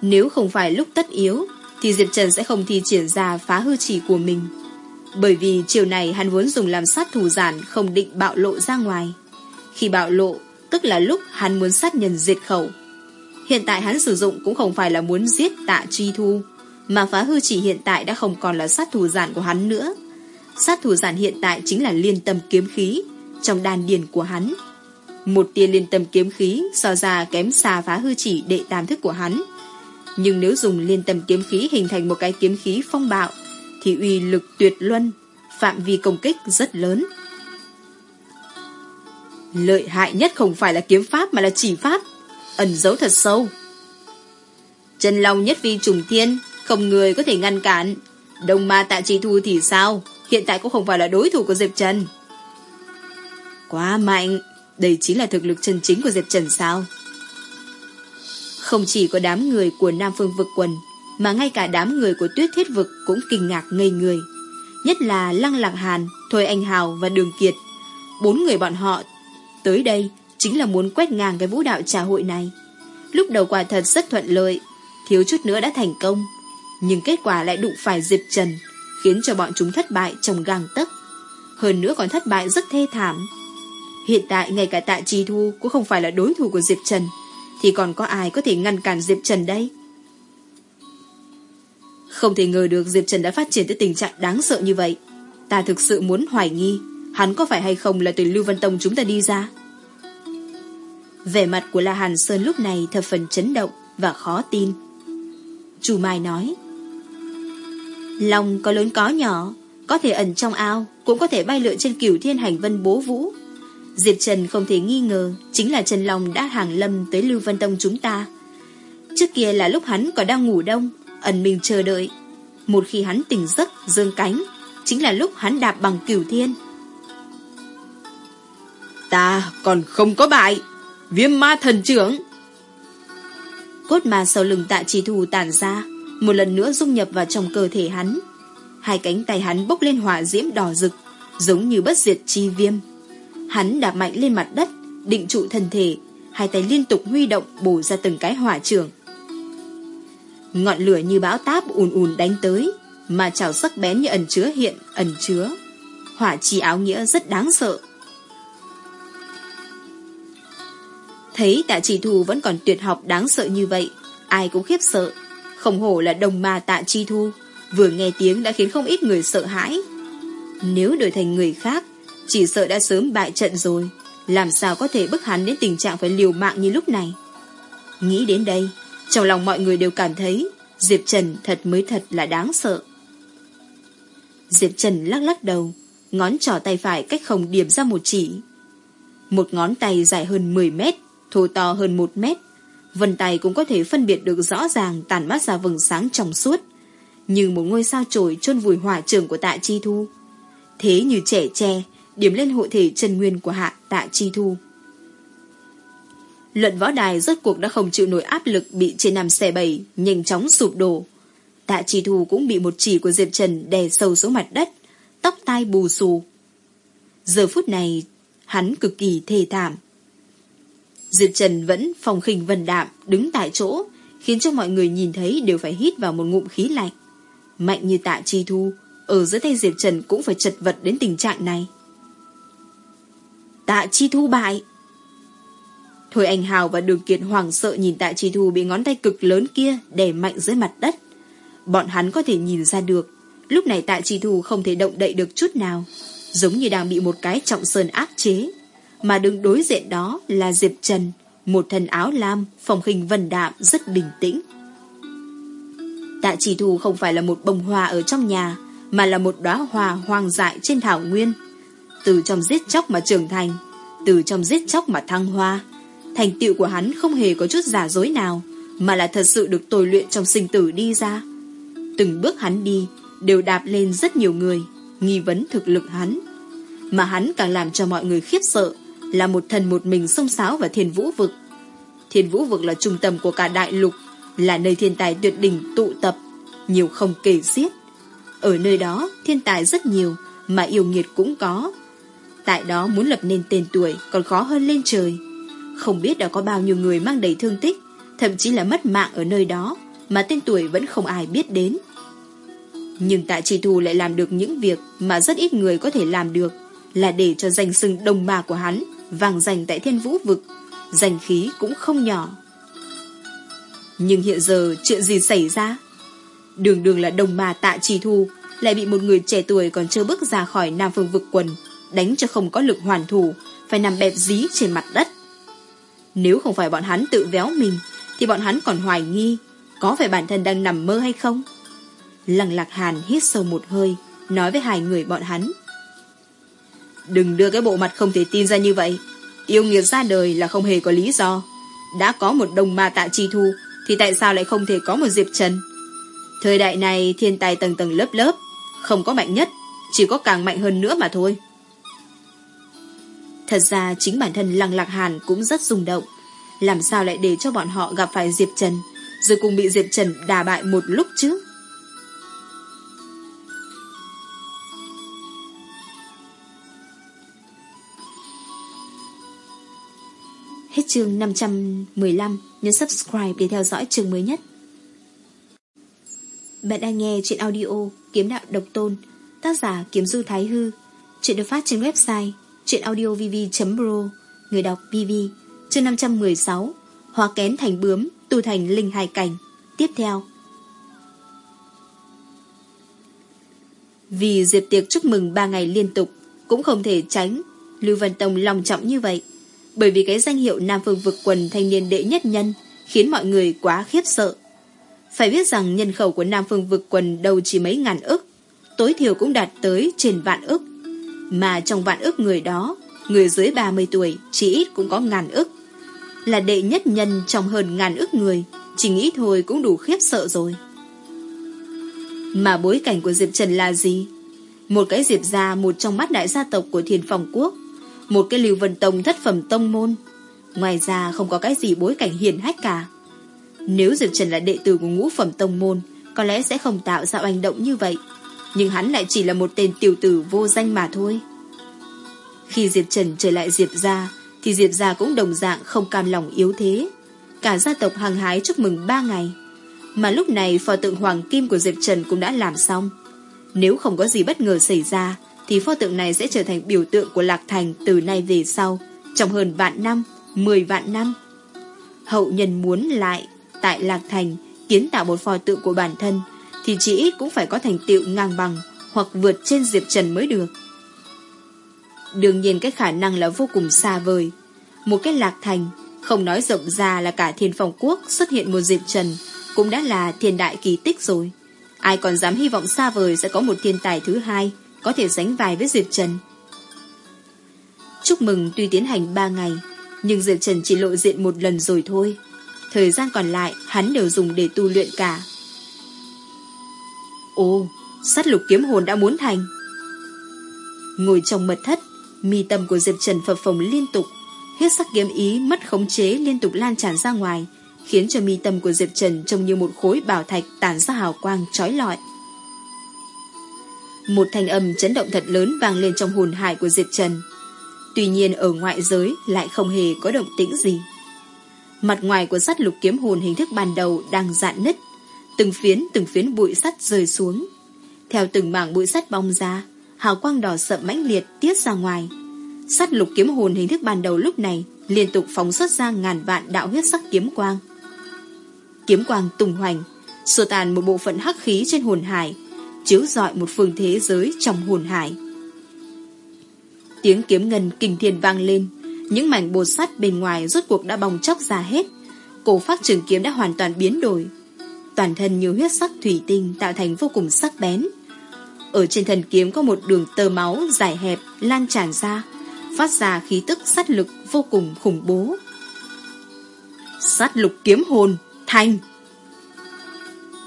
S1: Nếu không phải lúc tất yếu, thì Diệp Trần sẽ không thi triển ra phá hư chỉ của mình. Bởi vì chiều này hắn muốn dùng làm sát thủ giản không định bạo lộ ra ngoài. Khi bạo lộ, tức là lúc hắn muốn sát nhân diệt khẩu. Hiện tại hắn sử dụng cũng không phải là muốn giết tạ truy thu, mà phá hư chỉ hiện tại đã không còn là sát thủ giản của hắn nữa. Sát thủ giản hiện tại chính là liên tâm kiếm khí trong đàn điền của hắn. Một tia liên tâm kiếm khí so ra kém xa phá hư chỉ đệ tam thức của hắn. Nhưng nếu dùng liên tâm kiếm khí hình thành một cái kiếm khí phong bạo, thì uy lực tuyệt luân, phạm vi công kích rất lớn. Lợi hại nhất không phải là kiếm pháp mà là chỉ pháp, ẩn giấu thật sâu. Chân long nhất vi trùng thiên, không người có thể ngăn cản. Đồng ma tạ trì thu thì sao? Hiện tại cũng không phải là đối thủ của Diệp Trần. Quá mạnh, đây chính là thực lực chân chính của Diệp Trần sao? Không chỉ có đám người của Nam Phương vực quần, mà ngay cả đám người của tuyết thiết vực cũng kinh ngạc ngây người. Nhất là Lăng Lạc Hàn, Thôi Anh Hào và Đường Kiệt. Bốn người bọn họ tới đây chính là muốn quét ngang cái vũ đạo trà hội này. Lúc đầu quả thật rất thuận lợi, thiếu chút nữa đã thành công. Nhưng kết quả lại đụng phải Diệp Trần, khiến cho bọn chúng thất bại trong gang tấc. Hơn nữa còn thất bại rất thê thảm. Hiện tại ngay cả tạ trì thu cũng không phải là đối thủ của Diệp Trần, thì còn có ai có thể ngăn cản Diệp Trần đây? Không thể ngờ được Diệp Trần đã phát triển tới tình trạng đáng sợ như vậy. Ta thực sự muốn hoài nghi, hắn có phải hay không là từ Lưu Văn Tông chúng ta đi ra? Vẻ mặt của La Hàn Sơn lúc này thập phần chấn động và khó tin. Chủ Mai nói, Long có lớn có nhỏ, có thể ẩn trong ao, cũng có thể bay lượn trên cửu thiên hành vân bố vũ. Diệp Trần không thể nghi ngờ chính là Trần Long đã hàng lâm tới Lưu Văn Tông chúng ta. Trước kia là lúc hắn còn đang ngủ đông, ẩn mình chờ đợi. Một khi hắn tỉnh giấc, dương cánh, chính là lúc hắn đạp bằng cửu thiên. Ta còn không có bại, viêm ma thần trưởng. Cốt ma sau lưng tạ trì thù tản ra, một lần nữa dung nhập vào trong cơ thể hắn. Hai cánh tay hắn bốc lên hỏa diễm đỏ rực, giống như bất diệt chi viêm. Hắn đạp mạnh lên mặt đất, định trụ thân thể, hai tay liên tục huy động bổ ra từng cái hỏa trường. Ngọn lửa như bão táp ùn ùn đánh tới, mà chảo sắc bén như ẩn chứa hiện, ẩn chứa. Hỏa chi áo nghĩa rất đáng sợ. Thấy tạ trì thù vẫn còn tuyệt học đáng sợ như vậy, ai cũng khiếp sợ. Không hổ là đồng ma tạ chi thu, vừa nghe tiếng đã khiến không ít người sợ hãi. Nếu đổi thành người khác, chỉ sợ đã sớm bại trận rồi, làm sao có thể bức hắn đến tình trạng phải liều mạng như lúc này. Nghĩ đến đây, trong lòng mọi người đều cảm thấy Diệp Trần thật mới thật là đáng sợ. Diệp Trần lắc lắc đầu, ngón trỏ tay phải cách không điểm ra một chỉ. Một ngón tay dài hơn 10 mét, thô to hơn 1 mét. Vân tay cũng có thể phân biệt được rõ ràng tàn mắt ra vầng sáng trong suốt, như một ngôi sao trồi chôn vùi hỏa trường của tạ chi thu. Thế như trẻ tre, điểm lên hộ thể chân nguyên của hạ tạ chi thu. Luận võ đài rốt cuộc đã không chịu nổi áp lực bị trên nằm xe bầy, nhanh chóng sụp đổ. Tạ chi thu cũng bị một chỉ của Diệp Trần đè sâu xuống mặt đất, tóc tai bù xù. Giờ phút này, hắn cực kỳ thê thảm. Diệp Trần vẫn phòng khinh vần đạm, đứng tại chỗ, khiến cho mọi người nhìn thấy đều phải hít vào một ngụm khí lạnh. Mạnh như tạ chi thu, ở dưới tay Diệp Trần cũng phải chật vật đến tình trạng này. Tạ chi thu bại. Thôi anh Hào và Đường Kiệt hoảng sợ nhìn tạ chi thu bị ngón tay cực lớn kia đè mạnh dưới mặt đất. Bọn hắn có thể nhìn ra được, lúc này tạ chi thu không thể động đậy được chút nào, giống như đang bị một cái trọng sơn áp chế. Mà đứng đối diện đó là Diệp Trần, một thân áo lam, phòng hình vần đạm, rất bình tĩnh. Tạ chỉ thù không phải là một bông hoa ở trong nhà, mà là một đóa hoa hoang dại trên thảo nguyên. Từ trong giết chóc mà trưởng thành, từ trong giết chóc mà thăng hoa. Thành tựu của hắn không hề có chút giả dối nào, mà là thật sự được tồi luyện trong sinh tử đi ra. Từng bước hắn đi, đều đạp lên rất nhiều người, nghi vấn thực lực hắn. Mà hắn càng làm cho mọi người khiếp sợ, là một thần một mình sông sáo vào thiên vũ vực. Thiên vũ vực là trung tâm của cả đại lục, là nơi thiên tài tuyệt đỉnh tụ tập, nhiều không kể xiết. Ở nơi đó, thiên tài rất nhiều, mà yêu nghiệt cũng có. Tại đó muốn lập nên tên tuổi còn khó hơn lên trời. Không biết đã có bao nhiêu người mang đầy thương tích, thậm chí là mất mạng ở nơi đó, mà tên tuổi vẫn không ai biết đến. Nhưng tạ trì thù lại làm được những việc mà rất ít người có thể làm được, là để cho danh sưng đồng mà của hắn vàng dành tại thiên vũ vực, danh khí cũng không nhỏ. Nhưng hiện giờ chuyện gì xảy ra? Đường đường là đồng mà tạ trì thù lại bị một người trẻ tuổi còn chưa bước ra khỏi Nam Phương vực quần, đánh cho không có lực hoàn thủ, phải nằm bẹp dí trên mặt đất. Nếu không phải bọn hắn tự véo mình, thì bọn hắn còn hoài nghi, có phải bản thân đang nằm mơ hay không? Lăng lạc hàn hít sâu một hơi, nói với hai người bọn hắn. Đừng đưa cái bộ mặt không thể tin ra như vậy. Yêu nghiệt ra đời là không hề có lý do. Đã có một đồng ma tạ chi thu, thì tại sao lại không thể có một Diệp Trần? Thời đại này thiên tài tầng tầng lớp lớp, không có mạnh nhất, chỉ có càng mạnh hơn nữa mà thôi. Thật ra chính bản thân Lăng Lạc Hàn cũng rất rung động. Làm sao lại để cho bọn họ gặp phải Diệp Trần, rồi cùng bị Diệp Trần đà bại một lúc chứ? Hết chương 515, nhấn subscribe để theo dõi chương mới nhất. Bạn đang nghe chuyện audio Kiếm Đạo Độc Tôn, tác giả Kiếm Du Thái Hư. Chuyện được phát trên website Chuyện audio vv.pro người đọc VV, chương 516, hóa kén thành bướm, tu thành linh hài cảnh. Tiếp theo. Vì diệt tiệc chúc mừng 3 ngày liên tục, cũng không thể tránh Lưu Văn Tông lòng trọng như vậy bởi vì cái danh hiệu Nam Phương vực quần thanh niên đệ nhất nhân khiến mọi người quá khiếp sợ. Phải biết rằng nhân khẩu của Nam Phương vực quần đâu chỉ mấy ngàn ức, tối thiểu cũng đạt tới trên vạn ức. Mà trong vạn ức người đó, người dưới 30 tuổi chỉ ít cũng có ngàn ức. Là đệ nhất nhân trong hơn ngàn ức người, chỉ nghĩ thôi cũng đủ khiếp sợ rồi. Mà bối cảnh của Diệp Trần là gì? Một cái Diệp gia một trong mắt đại gia tộc của thiền phòng quốc một cái lưu vân tông thất phẩm tông môn. Ngoài ra không có cái gì bối cảnh hiền hách cả. Nếu Diệp Trần là đệ tử của ngũ phẩm tông môn, có lẽ sẽ không tạo ra hành động như vậy. Nhưng hắn lại chỉ là một tên tiểu tử vô danh mà thôi. Khi Diệp Trần trở lại Diệp gia, thì Diệp gia cũng đồng dạng không cam lòng yếu thế. Cả gia tộc hàng hái chúc mừng ba ngày. Mà lúc này pho tượng hoàng kim của Diệp Trần cũng đã làm xong. Nếu không có gì bất ngờ xảy ra, thì pho tượng này sẽ trở thành biểu tượng của Lạc Thành từ nay về sau, trong hơn vạn năm, mười vạn năm. Hậu nhân muốn lại tại Lạc Thành kiến tạo một pho tượng của bản thân, thì chỉ ít cũng phải có thành tựu ngang bằng hoặc vượt trên Diệp Trần mới được. Đương nhiên cái khả năng là vô cùng xa vời. Một cái Lạc Thành, không nói rộng ra là cả thiên phòng quốc xuất hiện một Diệp Trần, cũng đã là thiên đại kỳ tích rồi. Ai còn dám hy vọng xa vời sẽ có một thiên tài thứ hai, có thể sánh vai với Diệp Trần. Chúc mừng tuy tiến hành 3 ngày, nhưng Diệp Trần chỉ lộ diện một lần rồi thôi. Thời gian còn lại hắn đều dùng để tu luyện cả. Ồ, sát lục kiếm hồn đã muốn thành. Ngồi trong mật thất, mi tâm của Diệp Trần phập phồng liên tục, huyết sắc kiếm ý mất khống chế liên tục lan tràn ra ngoài, khiến cho mi tâm của Diệp Trần trông như một khối bảo thạch tản ra hào quang trói lọi. Một thanh âm chấn động thật lớn vang lên trong hồn hải của Diệp Trần. Tuy nhiên ở ngoại giới lại không hề có động tĩnh gì. Mặt ngoài của sắt lục kiếm hồn hình thức ban đầu đang dạn nứt, từng phiến từng phiến bụi sắt rơi xuống. Theo từng mảng bụi sắt bong ra, hào quang đỏ sậm mãnh liệt tiết ra ngoài. Sắt lục kiếm hồn hình thức ban đầu lúc này liên tục phóng xuất ra ngàn vạn đạo huyết sắc kiếm quang. Kiếm quang tung hoành, xua tàn một bộ phận hắc khí trên hồn hải, chiếu rọi một phương thế giới trong hồn hải. Tiếng kiếm ngân kinh thiên vang lên, những mảnh bột sắt bên ngoài rốt cuộc đã bong chóc ra hết. Cổ phát trường kiếm đã hoàn toàn biến đổi. Toàn thân như huyết sắc thủy tinh tạo thành vô cùng sắc bén. Ở trên thần kiếm có một đường tơ máu dài hẹp lan tràn ra, phát ra khí tức sát lực vô cùng khủng bố. Sát lục kiếm hồn, thành!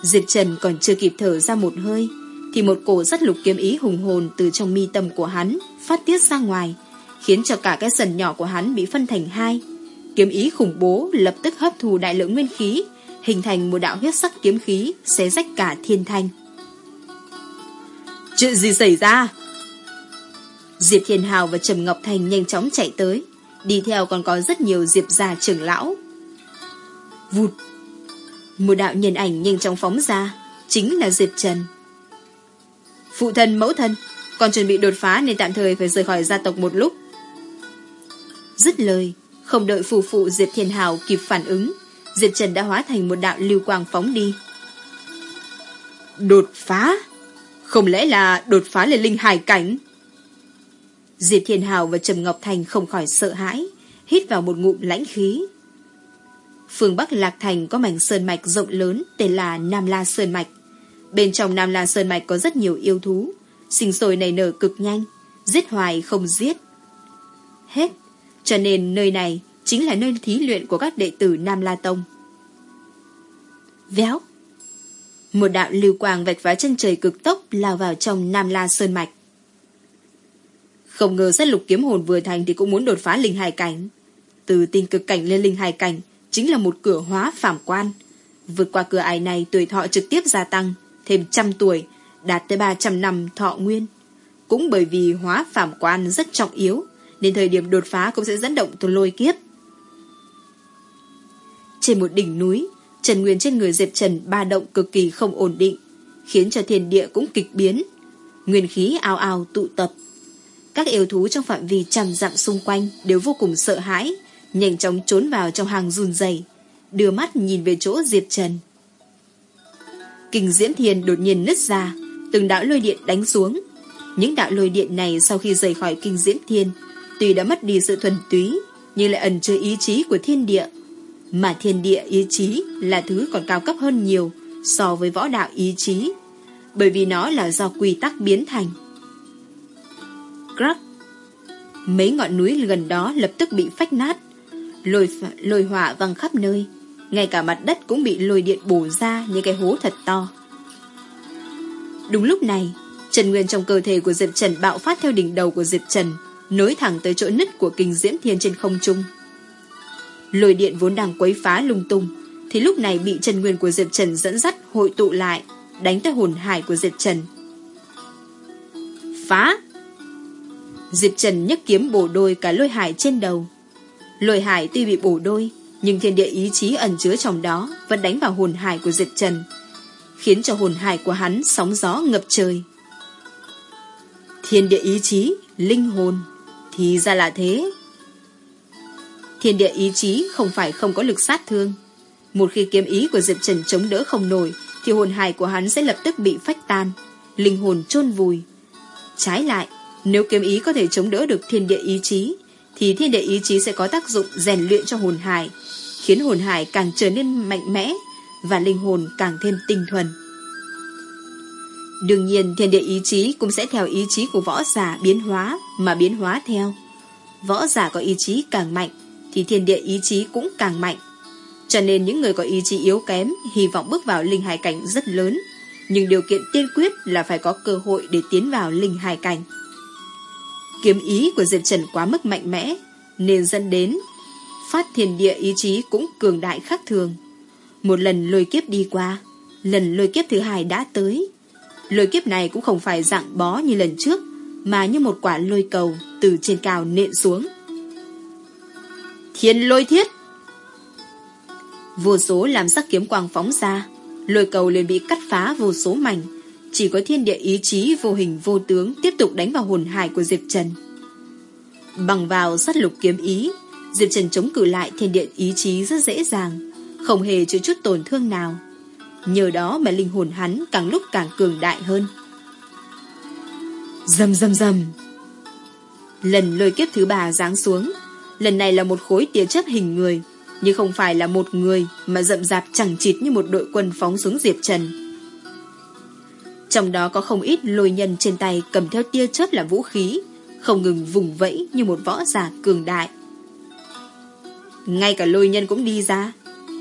S1: Diệp Trần còn chưa kịp thở ra một hơi, thì một cổ sát lục kiếm ý hùng hồn từ trong mi tâm của hắn phát tiết ra ngoài, khiến cho cả cái sần nhỏ của hắn bị phân thành hai. Kiếm ý khủng bố lập tức hấp thu đại lượng nguyên khí, hình thành một đạo huyết sắc kiếm khí xé rách cả thiên thanh. Chuyện gì xảy ra? Diệp Thiên Hào và Trầm Ngọc Thành nhanh chóng chạy tới, đi theo còn có rất nhiều Diệp già trưởng lão. Vụt! Một đạo nhân ảnh nhanh chóng phóng ra, chính là Diệp Trần. Phụ thân mẫu thân, còn chuẩn bị đột phá nên tạm thời phải rời khỏi gia tộc một lúc. Dứt lời, không đợi phù phụ Diệp Thiên Hào kịp phản ứng, Diệp Trần đã hóa thành một đạo lưu quang phóng đi. Đột phá? Không lẽ là đột phá lên linh hải cảnh? Diệp Thiên Hào và Trầm Ngọc Thành không khỏi sợ hãi, hít vào một ngụm lãnh khí. Phương Bắc Lạc Thành có mảnh sơn mạch rộng lớn tên là Nam La Sơn Mạch. Bên trong Nam La Sơn Mạch có rất nhiều yêu thú, sinh sôi nảy nở cực nhanh, giết hoài không giết. Hết, cho nên nơi này chính là nơi thí luyện của các đệ tử Nam La Tông. Véo Một đạo lưu quang vạch phá chân trời cực tốc lao vào trong Nam La Sơn Mạch. Không ngờ sát lục kiếm hồn vừa thành thì cũng muốn đột phá linh hài cảnh. Từ tinh cực cảnh lên linh hài cảnh chính là một cửa hóa phạm quan. Vượt qua cửa ải này tuổi thọ trực tiếp gia tăng, thêm trăm tuổi, đạt tới 300 năm thọ nguyên. Cũng bởi vì hóa phạm quan rất trọng yếu, nên thời điểm đột phá cũng sẽ dẫn động tôi lôi kiếp. Trên một đỉnh núi, Trần Nguyên trên người Diệp Trần ba động cực kỳ không ổn định, khiến cho thiên địa cũng kịch biến. Nguyên khí ao ao tụ tập. Các yêu thú trong phạm vi trăm dặm xung quanh đều vô cùng sợ hãi, nhanh chóng trốn vào trong hàng run dày, đưa mắt nhìn về chỗ Diệp Trần. Kinh Diễm Thiên đột nhiên nứt ra, từng đạo lôi điện đánh xuống. Những đạo lôi điện này sau khi rời khỏi Kinh Diễm Thiên, tuy đã mất đi sự thuần túy, nhưng lại ẩn chứa ý chí của thiên địa. Mà thiên địa ý chí là thứ còn cao cấp hơn nhiều so với võ đạo ý chí, bởi vì nó là do quy tắc biến thành. Crack! Mấy ngọn núi gần đó lập tức bị phách nát, lôi, lôi hỏa văng khắp nơi, ngay cả mặt đất cũng bị lôi điện bổ ra như cái hố thật to. Đúng lúc này, Trần Nguyên trong cơ thể của Diệp Trần bạo phát theo đỉnh đầu của Diệp Trần, nối thẳng tới chỗ nứt của kinh diễm thiên trên không trung. Lôi điện vốn đang quấy phá lung tung, thì lúc này bị Trần Nguyên của Diệp Trần dẫn dắt hội tụ lại, đánh tới hồn hải của Diệp Trần. Phá! Diệp Trần nhấc kiếm bổ đôi cả lôi hải trên đầu. Lôi hải tuy bị bổ đôi, nhưng thiên địa ý chí ẩn chứa trong đó vẫn đánh vào hồn hải của Diệp Trần, khiến cho hồn hải của hắn sóng gió ngập trời. Thiên địa ý chí, linh hồn, thì ra là thế. Thiên địa ý chí không phải không có lực sát thương. Một khi kiếm ý của Diệp Trần chống đỡ không nổi, thì hồn hài của hắn sẽ lập tức bị phách tan, linh hồn chôn vùi. Trái lại, nếu kiếm ý có thể chống đỡ được thiên địa ý chí, thì thiên địa ý chí sẽ có tác dụng rèn luyện cho hồn hài, khiến hồn hài càng trở nên mạnh mẽ và linh hồn càng thêm tinh thuần. Đương nhiên thiên địa ý chí cũng sẽ theo ý chí của võ giả biến hóa mà biến hóa theo. Võ giả có ý chí càng mạnh thì thiên địa ý chí cũng càng mạnh. Cho nên những người có ý chí yếu kém hy vọng bước vào linh hải cảnh rất lớn, nhưng điều kiện tiên quyết là phải có cơ hội để tiến vào linh hải cảnh. Kiếm ý của Diệp Trần quá mức mạnh mẽ, nên dẫn đến phát thiên địa ý chí cũng cường đại khác thường. Một lần lôi kiếp đi qua, lần lôi kiếp thứ hai đã tới. Lôi kiếp này cũng không phải dạng bó như lần trước, mà như một quả lôi cầu từ trên cao nện xuống. Thiên lôi thiết! Vô số làm sắc kiếm quang phóng ra, lôi cầu liền bị cắt phá vô số mảnh. Chỉ có thiên địa ý chí vô hình vô tướng tiếp tục đánh vào hồn hải của Diệp Trần. Bằng vào sát lục kiếm ý, Diệp Trần chống cử lại thiên địa ý chí rất dễ dàng, không hề chịu chút tổn thương nào. Nhờ đó mà linh hồn hắn càng lúc càng cường đại hơn. Dầm dầm dầm. Lần lôi kiếp thứ ba giáng xuống, lần này là một khối tia chớp hình người, nhưng không phải là một người mà rậm rạp chẳng chịt như một đội quân phóng xuống Diệp Trần. Trong đó có không ít lôi nhân trên tay cầm theo tia chớp là vũ khí, không ngừng vùng vẫy như một võ giả cường đại. Ngay cả lôi nhân cũng đi ra,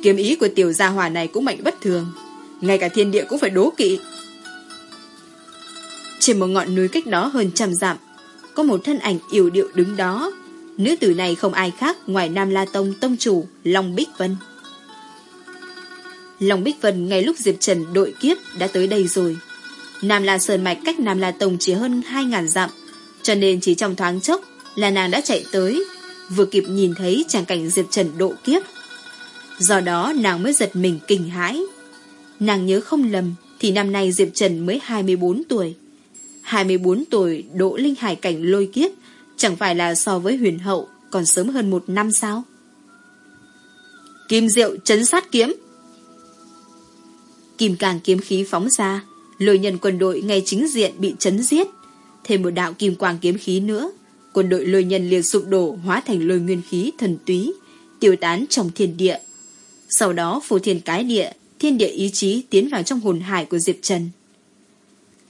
S1: kiếm ý của tiểu gia hỏa này cũng mạnh bất thường, ngay cả thiên địa cũng phải đố kỵ. Trên một ngọn núi cách đó hơn trăm dặm, có một thân ảnh yểu điệu đứng đó, Nữ tử này không ai khác ngoài Nam La Tông Tông Chủ Long Bích Vân. Long Bích Vân ngay lúc Diệp Trần đội kiếp đã tới đây rồi. Nam La Sơn Mạch cách Nam La Tông chỉ hơn 2.000 dặm, cho nên chỉ trong thoáng chốc là nàng đã chạy tới, vừa kịp nhìn thấy tràng cảnh Diệp Trần độ kiếp. Do đó nàng mới giật mình kinh hãi. Nàng nhớ không lầm thì năm nay Diệp Trần mới 24 tuổi. 24 tuổi độ linh hải cảnh lôi kiếp Chẳng phải là so với huyền hậu, Còn sớm hơn một năm sao? Kim diệu chấn sát kiếm. Kim càng kiếm khí phóng ra, Lôi nhân quân đội ngay chính diện bị chấn giết. Thêm một đạo kim quang kiếm khí nữa, Quân đội lôi nhân liền sụp đổ, Hóa thành lôi nguyên khí thần túy, Tiêu tán trong thiên địa. Sau đó phù thiên cái địa, Thiên địa ý chí tiến vào trong hồn hải của Diệp Trần.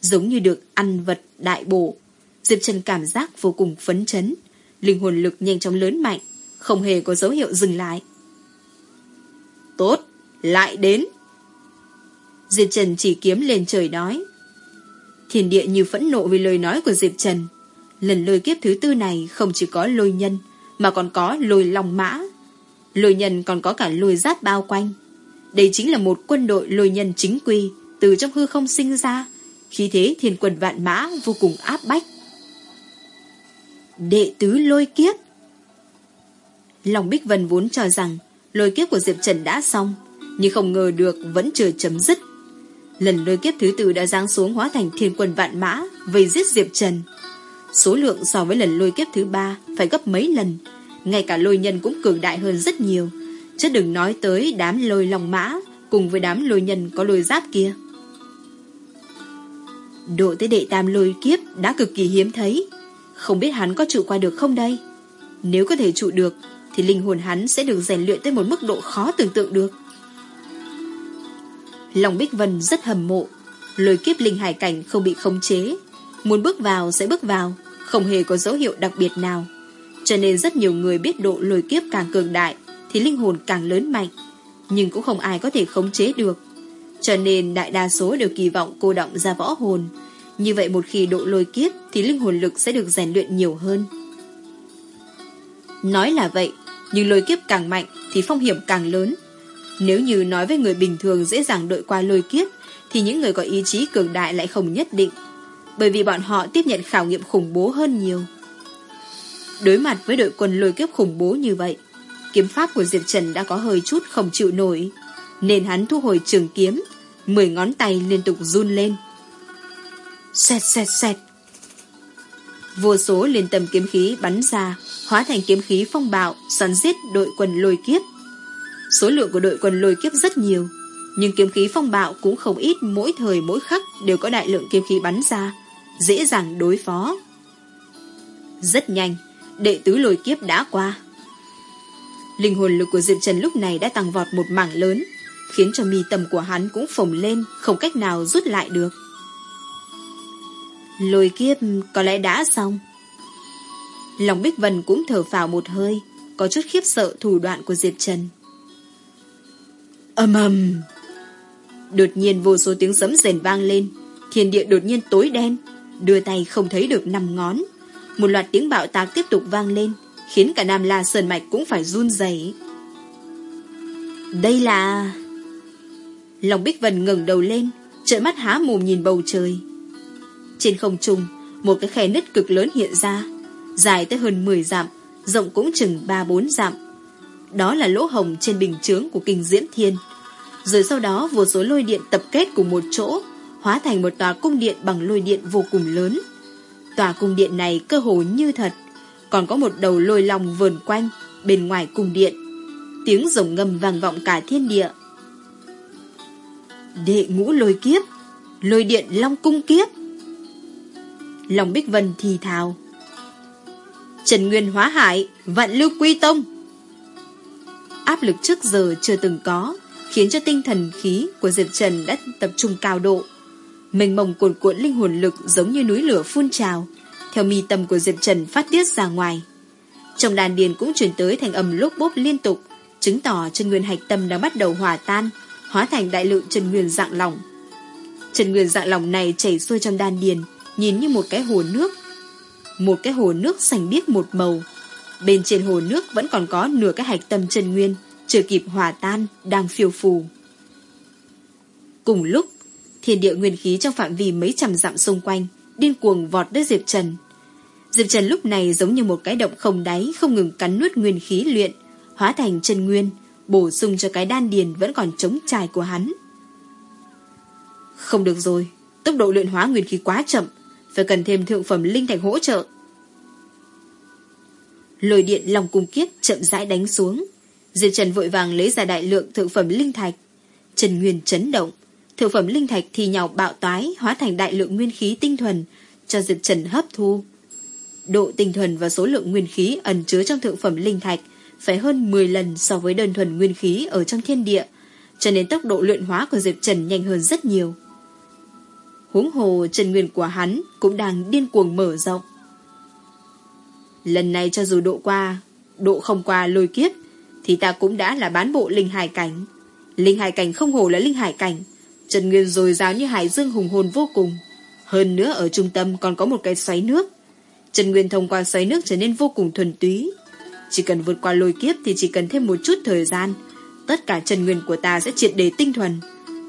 S1: Giống như được ăn vật đại bổ Diệp Trần cảm giác vô cùng phấn chấn, linh hồn lực nhanh chóng lớn mạnh, không hề có dấu hiệu dừng lại. Tốt, lại đến. Diệp Trần chỉ kiếm lên trời nói. Thiên địa như phẫn nộ vì lời nói của Diệp Trần. Lần lôi kiếp thứ tư này không chỉ có lôi nhân, mà còn có lôi lòng mã. Lôi nhân còn có cả lôi giáp bao quanh. Đây chính là một quân đội lôi nhân chính quy, từ trong hư không sinh ra, khí thế thiên quân vạn mã vô cùng áp bách. Đệ tứ lôi kiếp Lòng Bích Vân vốn cho rằng lôi kiếp của Diệp Trần đã xong, nhưng không ngờ được vẫn chưa chấm dứt. Lần lôi kiếp thứ tư đã giáng xuống hóa thành thiên quân vạn mã, vây giết Diệp Trần. Số lượng so với lần lôi kiếp thứ ba phải gấp mấy lần, ngay cả lôi nhân cũng cường đại hơn rất nhiều, chứ đừng nói tới đám lôi lòng mã cùng với đám lôi nhân có lôi giáp kia. Độ tới đệ tam lôi kiếp đã cực kỳ hiếm thấy, không biết hắn có trụ qua được không đây? Nếu có thể trụ được, Thì linh hồn hắn sẽ được rèn luyện tới một mức độ khó tưởng tượng được. Lòng Bích Vân rất hầm mộ. Lôi kiếp linh hải cảnh không bị khống chế. Muốn bước vào sẽ bước vào, Không hề có dấu hiệu đặc biệt nào. Cho nên rất nhiều người biết độ lôi kiếp càng cường đại, Thì linh hồn càng lớn mạnh. Nhưng cũng không ai có thể khống chế được. Cho nên đại đa số đều kỳ vọng cô động ra võ hồn như vậy một khi độ lôi kiếp Thì linh hồn lực sẽ được rèn luyện nhiều hơn. Nói là vậy, Nhưng lôi kiếp càng mạnh Thì phong hiểm càng lớn. Nếu như nói với người bình thường dễ dàng đội qua lôi kiếp, Thì những người có ý chí cường đại lại không nhất định, Bởi vì bọn họ tiếp nhận khảo nghiệm khủng bố hơn nhiều. Đối mặt với đội quân lôi kiếp khủng bố như vậy, Kiếm pháp của Diệp Trần đã có hơi chút không chịu nổi, Nên hắn thu hồi trường kiếm, Mười ngón tay liên tục run lên. Xẹt xẹt xẹt. Vô số liên tầm kiếm khí bắn ra, hóa thành kiếm khí phong bạo, săn giết đội quân lôi kiếp. Số lượng của đội quân lôi kiếp rất nhiều, nhưng kiếm khí phong bạo cũng không ít mỗi thời mỗi khắc đều có đại lượng kiếm khí bắn ra, dễ dàng đối phó. Rất nhanh, đệ tứ lôi kiếp đã qua. Linh hồn lực của Diệp Trần lúc này đã tăng vọt một mảng lớn, khiến cho mi tầm của hắn cũng phồng lên, không cách nào rút lại được. Lôi kiếp có lẽ đã xong. Lòng Bích Vân cũng thở phào một hơi, có chút khiếp sợ thủ đoạn của Diệp Trần. Âm ầm! Đột nhiên vô số tiếng sấm rền vang lên, thiên địa đột nhiên tối đen, đưa tay không thấy được năm ngón. Một loạt tiếng bạo tạc tiếp tục vang lên, khiến cả Nam La Sơn Mạch cũng phải run rẩy. Đây là... Lòng Bích Vân ngẩng đầu lên, trợn mắt há mồm nhìn bầu trời. Trên không trung, một cái khe nứt cực lớn hiện ra, dài tới hơn 10 dặm, rộng cũng chừng 3-4 dặm. đó là lỗ hồng trên bình chướng của kinh diễm thiên. Rồi sau đó vô số lôi điện tập kết cùng một chỗ, hóa thành một tòa cung điện bằng lôi điện vô cùng lớn. Tòa cung điện này cơ hồ như thật, còn có một đầu lôi long vờn quanh bên ngoài cung điện. Tiếng rồng ngầm vang vọng cả thiên địa. Đệ ngũ lôi kiếp, lôi điện long cung kiếp lòng Bích Vân thì thào. Trần Nguyên hóa hại vạn lưu quy tông. Áp lực trước giờ chưa từng có, khiến cho tinh thần khí của Diệp Trần đã tập trung cao độ. Mình mông cuồn cuộn linh hồn lực giống như núi lửa phun trào, theo mi tâm của Diệp Trần phát tiết ra ngoài. Trong đàn điền cũng chuyển tới thành âm lốp bốp liên tục, chứng tỏ chân nguyên hạch tâm đã bắt đầu hòa tan, hóa thành đại lượng chân nguyên dạng lỏng. Chân nguyên dạng lỏng này chảy xuôi trong đan điền, nhìn như một cái hồ nước. Một cái hồ nước xanh biếc một màu. Bên trên hồ nước vẫn còn có nửa cái hạch tâm chân nguyên, chưa kịp hòa tan, đang phiêu phù. Cùng lúc, thiên địa nguyên khí trong phạm vi mấy trăm dặm xung quanh, điên cuồng vọt tới Diệp Trần. Diệp Trần lúc này giống như một cái động không đáy không ngừng cắn nuốt nguyên khí luyện, hóa thành chân nguyên, bổ sung cho cái đan điền vẫn còn trống trải của hắn. Không được rồi, tốc độ luyện hóa nguyên khí quá chậm, phải cần thêm thượng phẩm linh thạch hỗ trợ. Lôi điện lòng cung kiếp chậm rãi đánh xuống. Diệp Trần vội vàng lấy ra đại lượng thượng phẩm linh thạch. Trần Nguyên chấn động. Thượng phẩm linh thạch thì nhào bạo toái hóa thành đại lượng nguyên khí tinh thuần cho Diệp Trần hấp thu. Độ tinh thuần và số lượng nguyên khí ẩn chứa trong thượng phẩm linh thạch phải hơn 10 lần so với đơn thuần nguyên khí ở trong thiên địa, cho nên tốc độ luyện hóa của Diệp Trần nhanh hơn rất nhiều. Huống hồ chân nguyên của hắn cũng đang điên cuồng mở rộng. Lần này cho dù độ qua, độ không qua lôi kiếp, thì ta cũng đã là bán bộ linh hải cảnh. Linh hải cảnh không hồ là linh hải cảnh, chân nguyên dồi dào như hải dương hùng hồn vô cùng. Hơn nữa ở trung tâm còn có một cái xoáy nước. Chân nguyên thông qua xoáy nước trở nên vô cùng thuần túy. Chỉ cần vượt qua lôi kiếp thì chỉ cần thêm một chút thời gian, tất cả chân nguyên của ta sẽ triệt đề tinh thuần,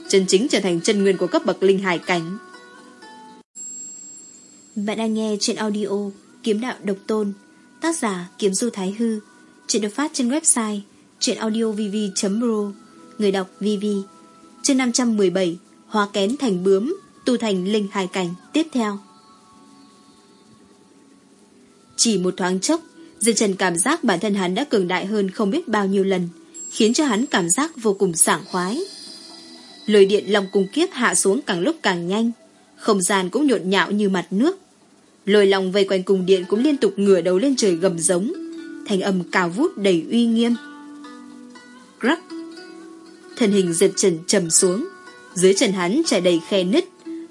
S1: chân chính trở thành chân nguyên của cấp bậc linh hải cảnh.
S2: Bạn đang nghe trên audio Kiếm đạo độc tôn, Tác giả Kiếm Du Thái Hư, Chuyện được phát trên website chuyenaudiovv.ro Người đọc VV Chương 517 Hóa kén thành bướm, Tu thành linh hài cảnh, Tiếp theo.
S1: Chỉ một thoáng chốc, Diệp Trần cảm giác bản thân hắn đã cường đại hơn không biết bao nhiêu lần, Khiến cho hắn cảm giác vô cùng sảng khoái. Lời điện lòng cung kiếp hạ xuống càng lúc càng nhanh, Không gian cũng nhộn nhạo như mặt nước. Lôi lòng vây quanh cung điện cũng liên tục ngửa đầu lên trời gầm giống. Thành âm cao vút đầy uy nghiêm. Crack. Thân hình Diệp Trần trầm xuống. Dưới chân hắn trải đầy khe nứt.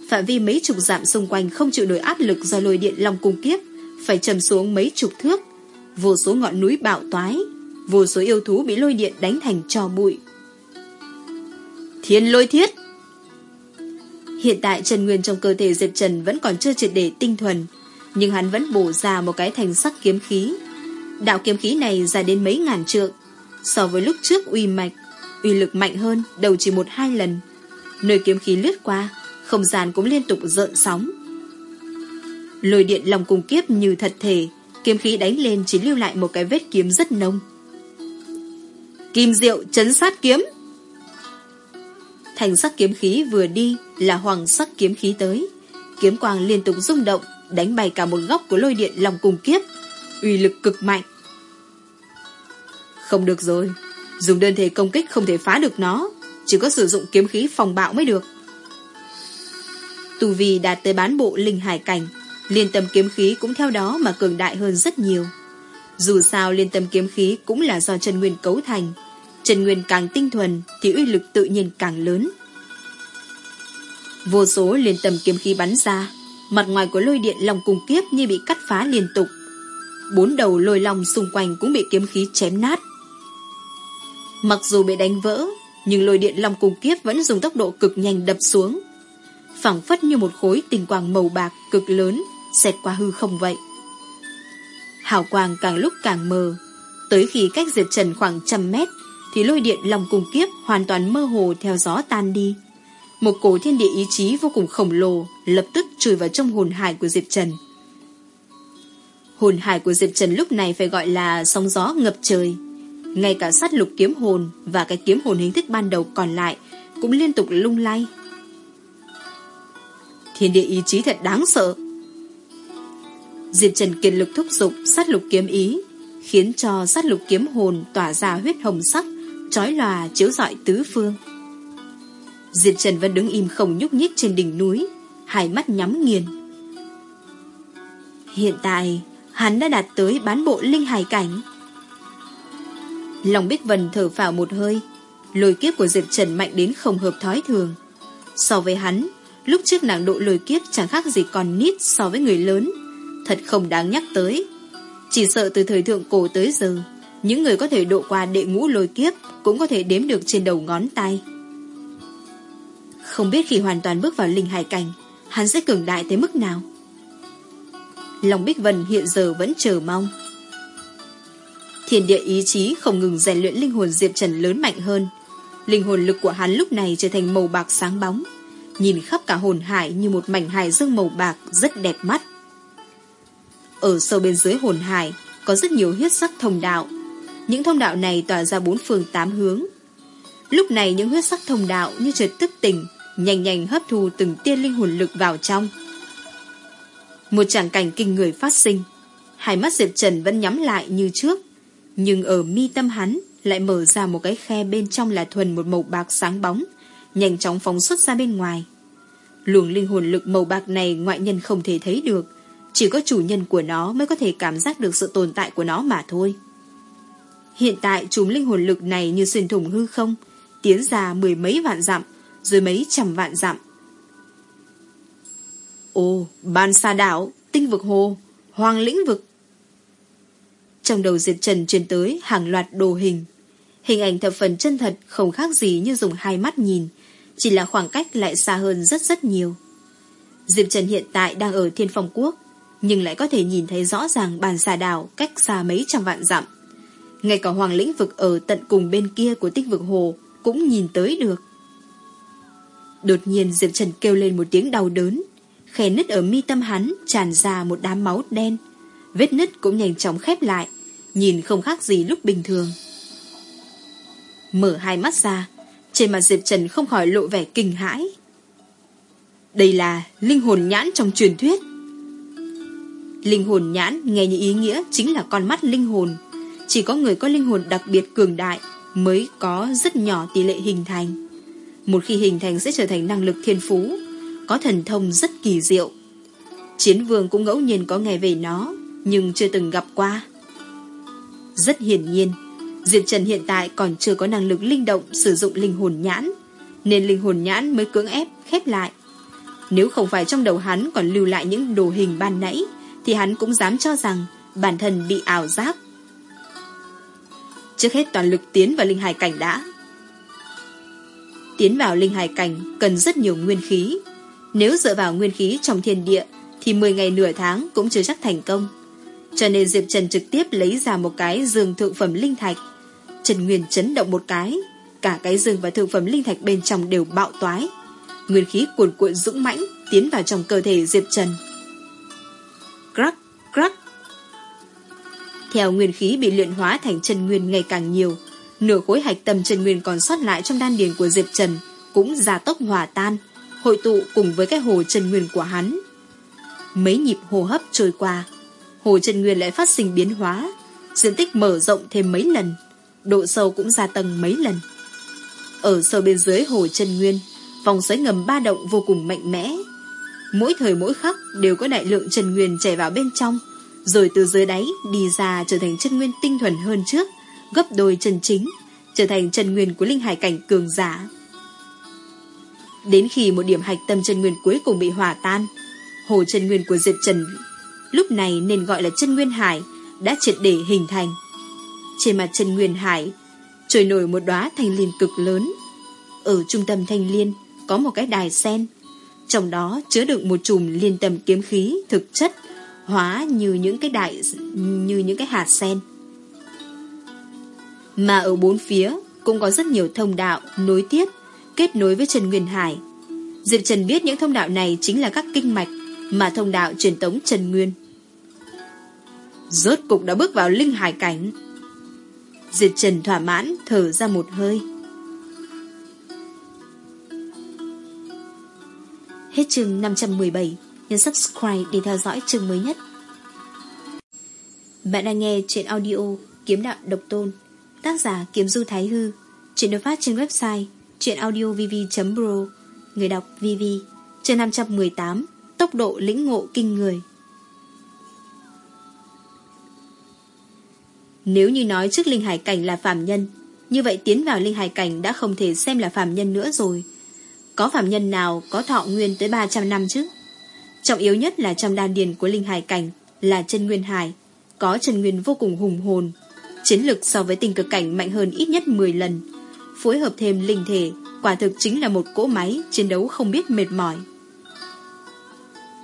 S1: Phạm vi mấy chục dặm xung quanh không chịu nổi áp lực do lôi điện long cung kiếp. Phải trầm xuống mấy chục thước. Vô số ngọn núi bạo toái. Vô số yêu thú bị lôi điện đánh thành trò bụi. Thiên lôi thiết. Hiện tại Trần Nguyên trong cơ thể Diệp Trần vẫn còn chưa triệt để tinh thuần, nhưng hắn vẫn bổ ra một cái thành sắc kiếm khí. Đạo kiếm khí này dài đến mấy ngàn trượng, so với lúc trước uy mạch, uy lực mạnh hơn đầu chỉ một hai lần. Nơi kiếm khí lướt qua, không gian cũng liên tục rợn sóng. Lôi điện lòng cùng kiếp như thật thể, kiếm khí đánh lên chỉ lưu lại một cái vết kiếm rất nông. Kim diệu chấn sát kiếm Thành sắc kiếm khí vừa đi là hoàng sắc kiếm khí tới. Kiếm quang liên tục rung động, đánh bay cả một góc của lôi điện lòng cùng kiếp. uy lực cực mạnh. Không được rồi, dùng đơn thể công kích không thể phá được nó, chỉ có sử dụng kiếm khí phòng bạo mới được. Tu vì đạt tới bán bộ linh hải cảnh, liên tâm kiếm khí cũng theo đó mà cường đại hơn rất nhiều. Dù sao liên tâm kiếm khí cũng là do chân nguyên cấu thành, chân nguyên càng tinh thuần thì uy lực tự nhiên càng lớn. Vô số liên tâm kiếm khí bắn ra, mặt ngoài của lôi điện lòng cùng kiếp như bị cắt phá liên tục. Bốn đầu lôi long xung quanh cũng bị kiếm khí chém nát. Mặc dù bị đánh vỡ, nhưng lôi điện lòng cùng kiếp vẫn dùng tốc độ cực nhanh đập xuống. phẳng phất như một khối tình quang màu bạc cực lớn, xẹt qua hư không vậy. Hào quang càng lúc càng mờ, tới khi cách Diệp Trần khoảng trăm mét, thì lôi điện lòng cùng kiếp hoàn toàn mơ hồ theo gió tan đi. Một cổ thiên địa ý chí vô cùng khổng lồ lập tức chui vào trong hồn hải của Diệp Trần. Hồn hải của Diệp Trần lúc này phải gọi là sóng gió ngập trời. ngay cả sát lục kiếm hồn và cái kiếm hồn hình thức ban đầu còn lại cũng liên tục lung lay. Thiên địa ý chí thật đáng sợ. Diệp Trần kiệt lực thúc giục sát lục kiếm ý, khiến cho sát lục kiếm hồn tỏa ra huyết hồng sắc, chói lòa chiếu rọi tứ phương. Diệp Trần vẫn đứng im không nhúc nhích trên đỉnh núi, hai mắt nhắm nghiền. Hiện tại, hắn đã đạt tới bán bộ linh hải cảnh. Lòng Bích Vân thở phào một hơi, lôi kiếp của Diệp Trần mạnh đến không hợp thói thường. So với hắn, lúc trước nàng độ lôi kiếp chẳng khác gì còn nít so với người lớn. Thật không đáng nhắc tới. Chỉ sợ từ thời thượng cổ tới giờ, những người có thể độ qua đệ ngũ lôi kiếp cũng có thể đếm được trên đầu ngón tay. Không biết khi hoàn toàn bước vào linh hải cảnh, hắn sẽ cường đại tới mức nào? Lòng Bích Vân hiện giờ vẫn chờ mong. Thiên địa ý chí không ngừng rèn luyện linh hồn Diệp Trần lớn mạnh hơn. Linh hồn lực của hắn lúc này trở thành màu bạc sáng bóng, nhìn khắp cả hồn hải như một mảnh hải dương màu bạc rất đẹp mắt. Ở sâu bên dưới hồn hải có rất nhiều huyết sắc thông đạo. Những thông đạo này tỏa ra bốn phương tám hướng. Lúc này những huyết sắc thông đạo như chợt tức tỉnh, nhanh nhanh hấp thu từng tia linh hồn lực vào trong. Một tràng cảnh kinh người phát sinh. Hai mắt Diệp Trần vẫn nhắm lại như trước, nhưng ở mi tâm hắn lại mở ra một cái khe bên trong là thuần một màu bạc sáng bóng, nhanh chóng phóng xuất ra bên ngoài. Luồng linh hồn lực màu bạc này ngoại nhân không thể thấy được, chỉ có chủ nhân của nó mới có thể cảm giác được sự tồn tại của nó mà thôi. Hiện tại chùm linh hồn lực này như xuyên thủng hư không, tiến ra mười mấy vạn dặm, rồi mấy trăm vạn dặm. Ồ, ban xa đảo, tinh vực hồ, hoàng lĩnh vực. Trong đầu Diệp Trần truyền tới hàng loạt đồ hình. Hình ảnh thập phần chân thật không khác gì như dùng hai mắt nhìn, chỉ là khoảng cách lại xa hơn rất rất nhiều. Diệp Trần hiện tại đang ở Thiên Phong Quốc, nhưng lại có thể nhìn thấy rõ ràng bàn xà đảo cách xa mấy trăm vạn dặm. Ngay cả hoàng lĩnh vực ở tận cùng bên kia của tích vực hồ cũng nhìn tới được. Đột nhiên Diệp Trần kêu lên một tiếng đau đớn, khe nứt ở mi tâm hắn tràn ra một đám máu đen. Vết nứt cũng nhanh chóng khép lại, nhìn không khác gì lúc bình thường. Mở hai mắt ra, trên mặt Diệp Trần không khỏi lộ vẻ kinh hãi. Đây là linh hồn nhãn trong truyền thuyết. Linh hồn nhãn nghe như ý nghĩa chính là con mắt linh hồn. Chỉ có người có linh hồn đặc biệt cường đại mới có rất nhỏ tỷ lệ hình thành. Một khi hình thành sẽ trở thành năng lực thiên phú, có thần thông rất kỳ diệu. Chiến vương cũng ngẫu nhiên có nghe về nó, nhưng chưa từng gặp qua. Rất hiển nhiên, Diệp Trần hiện tại còn chưa có năng lực linh động sử dụng linh hồn nhãn, nên linh hồn nhãn mới cưỡng ép khép lại. Nếu không phải trong đầu hắn còn lưu lại những đồ hình ban nãy, thì hắn cũng dám cho rằng bản thân bị ảo giác. Trước hết toàn lực tiến vào linh hải cảnh đã. Tiến vào linh hải cảnh cần rất nhiều nguyên khí. Nếu dựa vào nguyên khí trong thiên địa thì 10 ngày nửa tháng cũng chưa chắc thành công. Cho nên Diệp Trần trực tiếp lấy ra một cái giường thượng phẩm linh thạch. Trần Nguyên chấn động một cái, cả cái giường và thượng phẩm linh thạch bên trong đều bạo toái. Nguyên khí cuồn cuộn dũng mãnh tiến vào trong cơ thể Diệp Trần. Crack, crack. Theo nguyên khí bị luyện hóa thành chân nguyên ngày càng nhiều, nửa khối hạch tâm chân nguyên còn sót lại trong đan điền của Diệp Trần cũng gia tốc hòa tan, hội tụ cùng với cái hồ chân nguyên của hắn. Mấy nhịp hô hấp trôi qua, hồ chân nguyên lại phát sinh biến hóa, diện tích mở rộng thêm mấy lần, độ sâu cũng gia tăng mấy lần. Ở sâu bên dưới hồ chân nguyên, vòng xoáy ngầm ba động vô cùng mạnh mẽ. Mỗi thời mỗi khắc đều có đại lượng chân nguyên chảy vào bên trong, rồi từ dưới đáy đi ra trở thành chân nguyên tinh thuần hơn trước, gấp đôi chân chính, trở thành chân nguyên của linh hải cảnh cường giả. Đến khi một điểm hạch tâm chân nguyên cuối cùng bị hòa tan, hồ chân nguyên của Diệp Trần lúc này nên gọi là chân nguyên hải đã triệt để hình thành. Trên mặt chân nguyên hải trồi nổi một đóa thanh liên cực lớn. Ở trung tâm thanh liên có một cái đài sen, trong đó chứa đựng một chùm liên tâm kiếm khí thực chất hóa như những cái đại như những cái hạt sen. Mà ở bốn phía cũng có rất nhiều thông đạo nối tiếp, kết nối với Trần Nguyên Hải. Diệp Trần biết những thông đạo này chính là các kinh mạch mà thông đạo truyền tống Trần Nguyên. Rốt cục đã bước vào linh hải cảnh. diệp Trần thỏa mãn thở ra một hơi.
S2: Hết chương 517, nhấn subscribe để theo dõi chương mới nhất. Bạn đang nghe chuyện audio Kiếm Đạo Độc Tôn, tác giả Kiếm Du Thái Hư, chuyện được phát trên website chuyenaudiovv.pro, người đọc VV, chương 518, tốc độ lĩnh ngộ kinh người.
S1: Nếu như nói trước linh hải cảnh là phàm nhân, như vậy tiến vào linh hải cảnh đã không thể xem là phàm nhân nữa rồi. Có phàm nhân nào có thọ nguyên tới 300 năm chứ? Trọng yếu nhất là trong đan điền của linh hải cảnh là chân nguyên hải, có chân nguyên vô cùng hùng hồn. Chiến lực so với tình cực cảnh mạnh hơn ít nhất 10 lần. Phối hợp thêm linh thể, quả thực chính là một cỗ máy chiến đấu không biết mệt mỏi.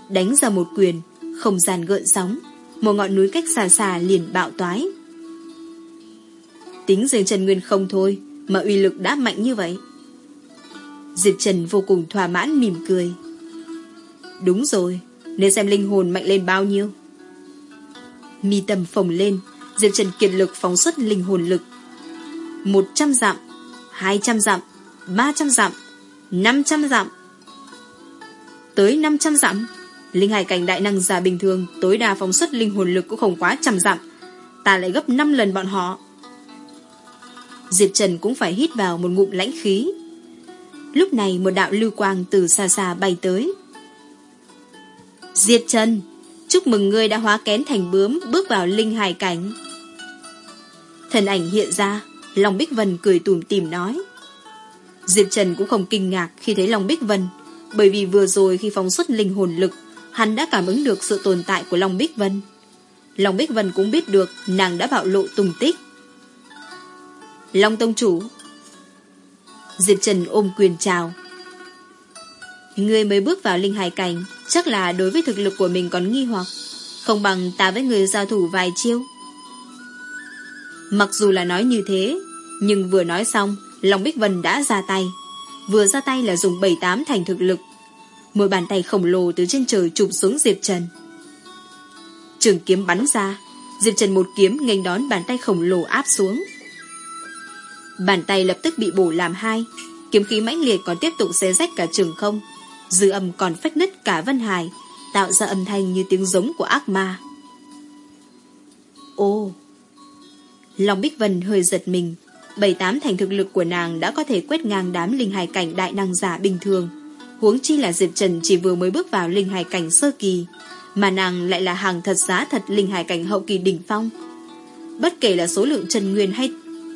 S1: Đánh ra một quyền, không gian gợn sóng, một ngọn núi cách xa xa liền bạo toái. Tính riêng Trần Nguyên không thôi, mà uy lực đã mạnh như vậy. Diệp Trần vô cùng thỏa mãn mỉm cười. Đúng rồi, nên xem linh hồn mạnh lên bao nhiêu. Mi tầm phồng lên, Diệp Trần kiệt lực phóng xuất linh hồn lực. 100 dặm, 200 dặm, 300 dặm, 500 dặm. Tới 500 dặm, linh hải cảnh đại năng già bình thường tối đa phóng xuất linh hồn lực cũng không quá trăm dặm. Ta lại gấp 5 lần bọn họ. Diệp Trần cũng phải hít vào một ngụm lãnh khí. Lúc này một đạo lưu quang từ xa xa bay tới. Diệp Trần, chúc mừng ngươi đã hóa kén thành bướm bước vào linh hải cảnh. Thần ảnh hiện ra, Long Bích Vân cười tủm tìm nói. Diệp Trần cũng không kinh ngạc khi thấy Long Bích Vân, bởi vì vừa rồi khi phóng xuất linh hồn lực, hắn đã cảm ứng được sự tồn tại của Long Bích Vân. Long Bích Vân cũng biết được nàng đã bạo lộ tung tích. Long Tông Chủ Diệp Trần ôm quyền chào Người mới bước vào linh hải cảnh Chắc là đối với thực lực của mình còn nghi hoặc Không bằng ta với người giao thủ vài chiêu Mặc dù là nói như thế, Nhưng vừa nói xong, Long Bích Vân đã ra tay. Vừa ra tay là dùng 7-8 thành thực lực. Một bàn tay khổng lồ từ trên trời chụp xuống Diệp Trần. Trường kiếm bắn ra, Diệp Trần một kiếm nghênh đón bàn tay khổng lồ áp xuống. Bàn tay lập tức bị bổ làm hai, Kiếm khí mãnh liệt còn tiếp tục xé rách cả trường không. Dư âm còn phách nứt cả Vân Hải, Tạo ra âm thanh như tiếng giống của ác ma. Ô Lòng Bích Vân hơi giật mình. Bảy tám thành thực lực của nàng đã có thể quét ngang đám linh hài cảnh đại năng giả bình thường. Huống chi là Diệp Trần chỉ vừa mới bước vào linh hài cảnh sơ kỳ Mà nàng lại là hàng thật giá thật linh hài cảnh hậu kỳ đỉnh phong. Bất kể là số lượng chân Nguyên hay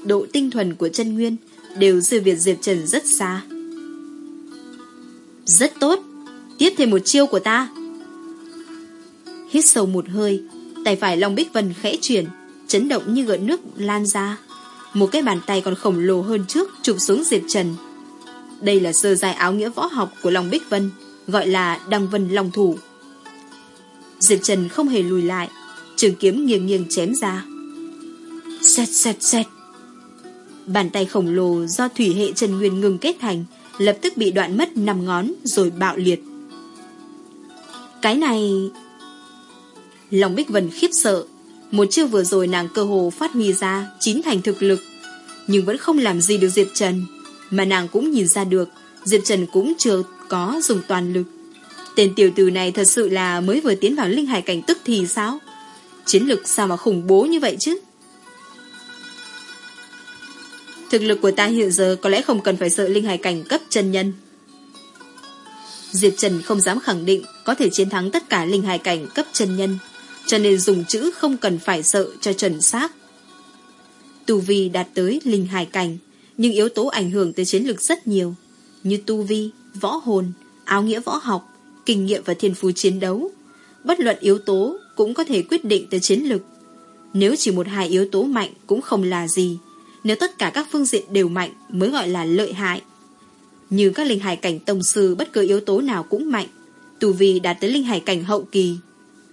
S1: độ tinh thuần của chân nguyên đều siêu việt Diệp Trần rất xa. Rất tốt, tiếp thêm một chiêu của ta. Hít sâu một hơi, tay phải Long Bích Vân khẽ chuyển, chấn động như gợn nước lan ra. Một cái bàn tay còn khổng lồ hơn trước chụp xuống Diệp Trần. Đây là sơ dài áo nghĩa võ học của Long Bích Vân, gọi là Đăng Vân Long Thủ. Diệp Trần không hề lùi lại, trường kiếm nghiêng nghiêng chém ra. Xẹt xẹt xẹt. Bàn tay khổng lồ do thủy hệ Trần Nguyên ngừng kết thành, lập tức bị đoạn mất năm ngón rồi bạo liệt. Cái này... Lòng Bích Vân khiếp sợ, một chiêu vừa rồi nàng cơ hồ phát huy ra chín thành thực lực, nhưng vẫn không làm gì được Diệp Trần, mà nàng cũng nhìn ra được, Diệp Trần cũng chưa có dùng toàn lực. Tên tiểu tử này thật sự là mới vừa tiến vào linh hải cảnh tức thì sao? Chiến lực sao mà khủng bố như vậy chứ? Thực lực của ta hiện giờ có lẽ không cần phải sợ linh hải cảnh cấp chân nhân. Diệp Trần không dám khẳng định có thể chiến thắng tất cả linh hải cảnh cấp chân nhân, cho nên dùng chữ không cần phải sợ cho chuẩn xác. Tu vi đạt tới linh hải cảnh, nhưng yếu tố ảnh hưởng tới chiến lược rất nhiều, như tu vi, võ hồn, áo nghĩa võ học, kinh nghiệm và thiên phú chiến đấu. Bất luận yếu tố cũng có thể quyết định tới chiến lược. Nếu chỉ một hai yếu tố mạnh cũng không là gì, nếu tất cả các phương diện đều mạnh mới gọi là lợi hại. Như các linh hải cảnh tông sư bất cứ yếu tố nào cũng mạnh, tu vi đạt tới linh hải cảnh hậu kỳ,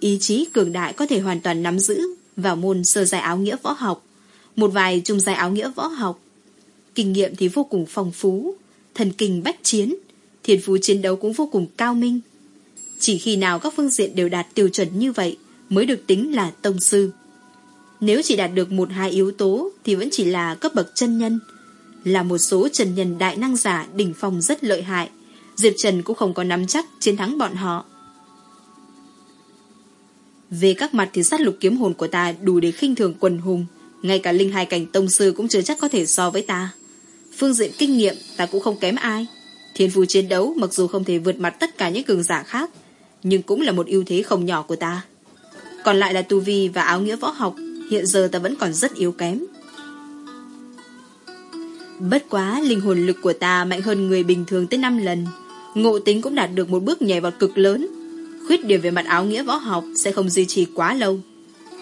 S1: ý chí cường đại có thể hoàn toàn nắm giữ vào môn sơ giải áo nghĩa võ học, một vài trung giải áo nghĩa võ học. Kinh nghiệm thì vô cùng phong phú, thần kinh bách chiến, thiên phú chiến đấu cũng vô cùng cao minh. Chỉ khi nào các phương diện đều đạt tiêu chuẩn như vậy mới được tính là tông sư. Nếu chỉ đạt được một hai yếu tố Thì vẫn chỉ là cấp bậc chân nhân Là một số chân nhân đại năng giả Đỉnh phong rất lợi hại Diệp Trần cũng không có nắm chắc chiến thắng bọn họ về các mặt thì sát lục kiếm hồn của ta Đủ để khinh thường quần hùng. Ngay cả linh hai cảnh tông sư cũng chưa chắc có thể so với ta. Phương diện kinh nghiệm, Ta cũng không kém ai. Thiên phù chiến đấu, mặc dù không thể vượt mặt tất cả những cường giả khác, Nhưng cũng là một ưu thế không nhỏ của ta. Còn lại là tu vi và áo nghĩa võ học, Hiện giờ ta vẫn còn rất yếu kém. Bất quá, linh hồn lực của ta mạnh hơn người bình thường tới 5 lần. Ngộ tính cũng đạt được một bước nhảy vọt cực lớn. Khuyết điểm về mặt áo nghĩa võ học Sẽ không duy trì quá lâu.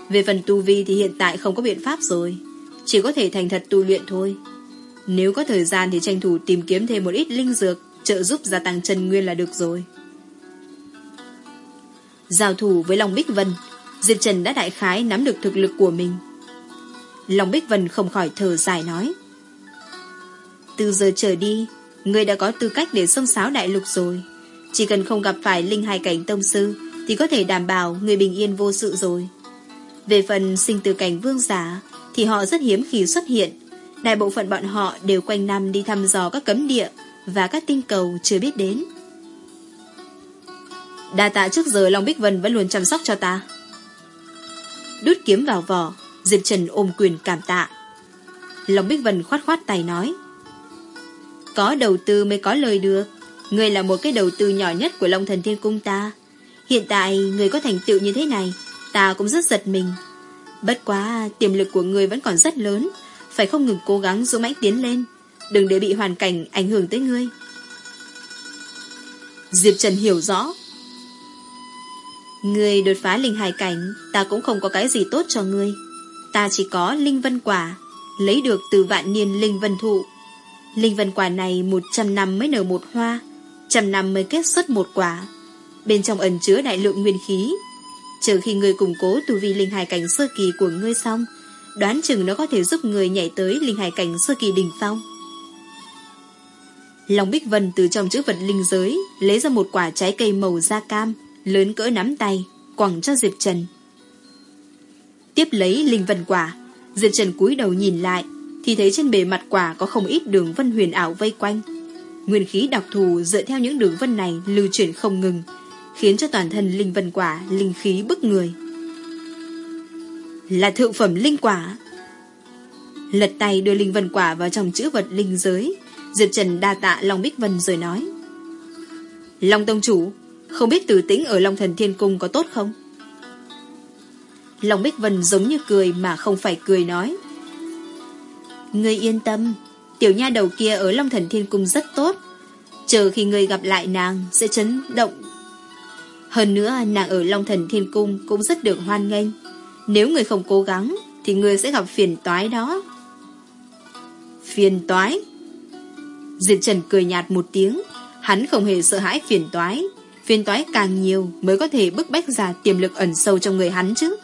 S1: Về phần tu vi thì hiện tại không có biện pháp rồi. Chỉ có thể thành thật tu luyện thôi. Nếu có thời gian thì tranh thủ tìm kiếm thêm một ít linh dược, Trợ giúp gia tăng chân nguyên là được rồi. Giao thủ với Long Bích Vân, Diệp Trần đã đại khái nắm được thực lực của mình. Long Bích Vân không khỏi thở dài nói, Từ giờ trở đi Người đã có tư cách để xông xáo đại lục rồi. Chỉ cần không gặp phải linh hài cảnh tông sư, Thì có thể đảm bảo người bình yên vô sự rồi. Về phần sinh từ cảnh vương giả, Thì họ rất hiếm khi xuất hiện. Đại bộ phận bọn họ đều quanh năm đi thăm dò các cấm địa Và các tinh cầu chưa biết đến. Đa tạ trước giờ Long Bích Vân vẫn luôn chăm sóc cho ta. Đút kiếm vào vỏ, Diệp Trần ôm quyền cảm tạ. Long Bích Vân khoát khoát tay nói, có đầu tư mới có lời được. Người là một cái đầu tư nhỏ nhất của Long Thần Thiên Cung ta. Hiện tại người có thành tựu như thế này Ta cũng rất giật mình. Bất quá tiềm lực của người vẫn còn rất lớn. Phải không ngừng cố gắng dũng mãnh tiến lên Đừng để bị hoàn cảnh ảnh hưởng tới ngươi. Diệp Trần hiểu rõ. Người đột phá linh hài cảnh Ta cũng không có cái gì tốt cho ngươi. Ta chỉ có linh vân quả Lấy được từ vạn niên linh vân thụ. Linh vân quả này 100 năm mới nở một hoa, trăm năm mới kết xuất một quả. Bên trong ẩn chứa đại lượng nguyên khí. Chờ khi người củng cố tu vi linh hài cảnh sơ kỳ của ngươi xong, đoán chừng nó có thể giúp người nhảy tới linh hài cảnh sơ kỳ đỉnh phong. Long Bích Vân từ trong chữ vật linh giới lấy ra một quả trái cây màu da cam, lớn cỡ nắm tay, quẳng cho Diệp Trần. Tiếp lấy linh vân quả, Diệp Trần cúi đầu nhìn lại, thì thấy trên bề mặt quả có không ít đường vân huyền ảo vây quanh. Nguyên khí đặc thù dựa theo những đường vân này lưu chuyển không ngừng, khiến cho toàn thân linh vân quả linh khí bức người. Là thượng phẩm linh quả. Lật tay đưa linh vân quả vào trong chữ vật linh giới, Diệp Trần đa tạ Long Bích Vân rồi nói. Long Tông Chủ, không biết tử tĩnh ở Long Thần Thiên Cung có tốt không? Long Bích Vân giống như cười mà không phải cười nói. Ngươi yên tâm, tiểu nha đầu kia ở Long Thần Thiên Cung rất tốt. Chờ khi người gặp lại nàng sẽ chấn động. Hơn nữa nàng ở Long Thần Thiên Cung cũng rất được hoan nghênh. Nếu người không cố gắng thì người sẽ gặp phiền toái đó. Phiền toái? Diệp Trần cười nhạt một tiếng. Hắn không hề sợ hãi phiền toái. Phiền toái càng nhiều mới có thể bức bách ra tiềm lực ẩn sâu trong người hắn chứ.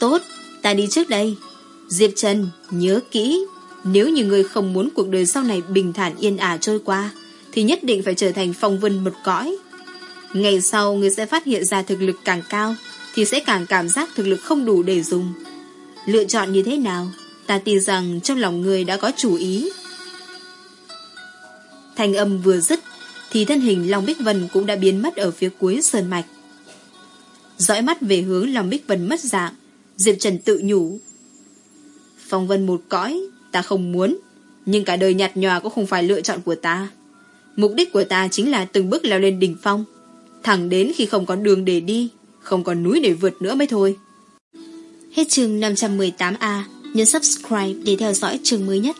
S1: Tốt, ta đi trước đây. Diệp Trần, nhớ kỹ, nếu như người không muốn cuộc đời sau này bình thản yên ả trôi qua, thì nhất định phải trở thành phong vân một cõi. Ngày sau người sẽ phát hiện ra thực lực càng cao, thì sẽ càng cảm giác thực lực không đủ để dùng. Lựa chọn như thế nào, ta tin rằng trong lòng người đã có chủ ý. Thành âm vừa dứt, thì thân hình Long Bích Vân cũng đã biến mất ở phía cuối sơn mạch. Dõi mắt về hướng Long Bích Vân mất dạng, Diệp Trần tự nhủ, Phong vân một cõi, ta không muốn. Nhưng cả đời nhạt nhòa cũng không phải lựa chọn của ta. Mục đích của ta chính là từng bước leo lên đỉnh phong. Thẳng đến khi không có đường để đi, không còn núi để vượt nữa mới thôi.
S2: Hết chương 518A, nhấn subscribe để theo dõi chương mới nhất.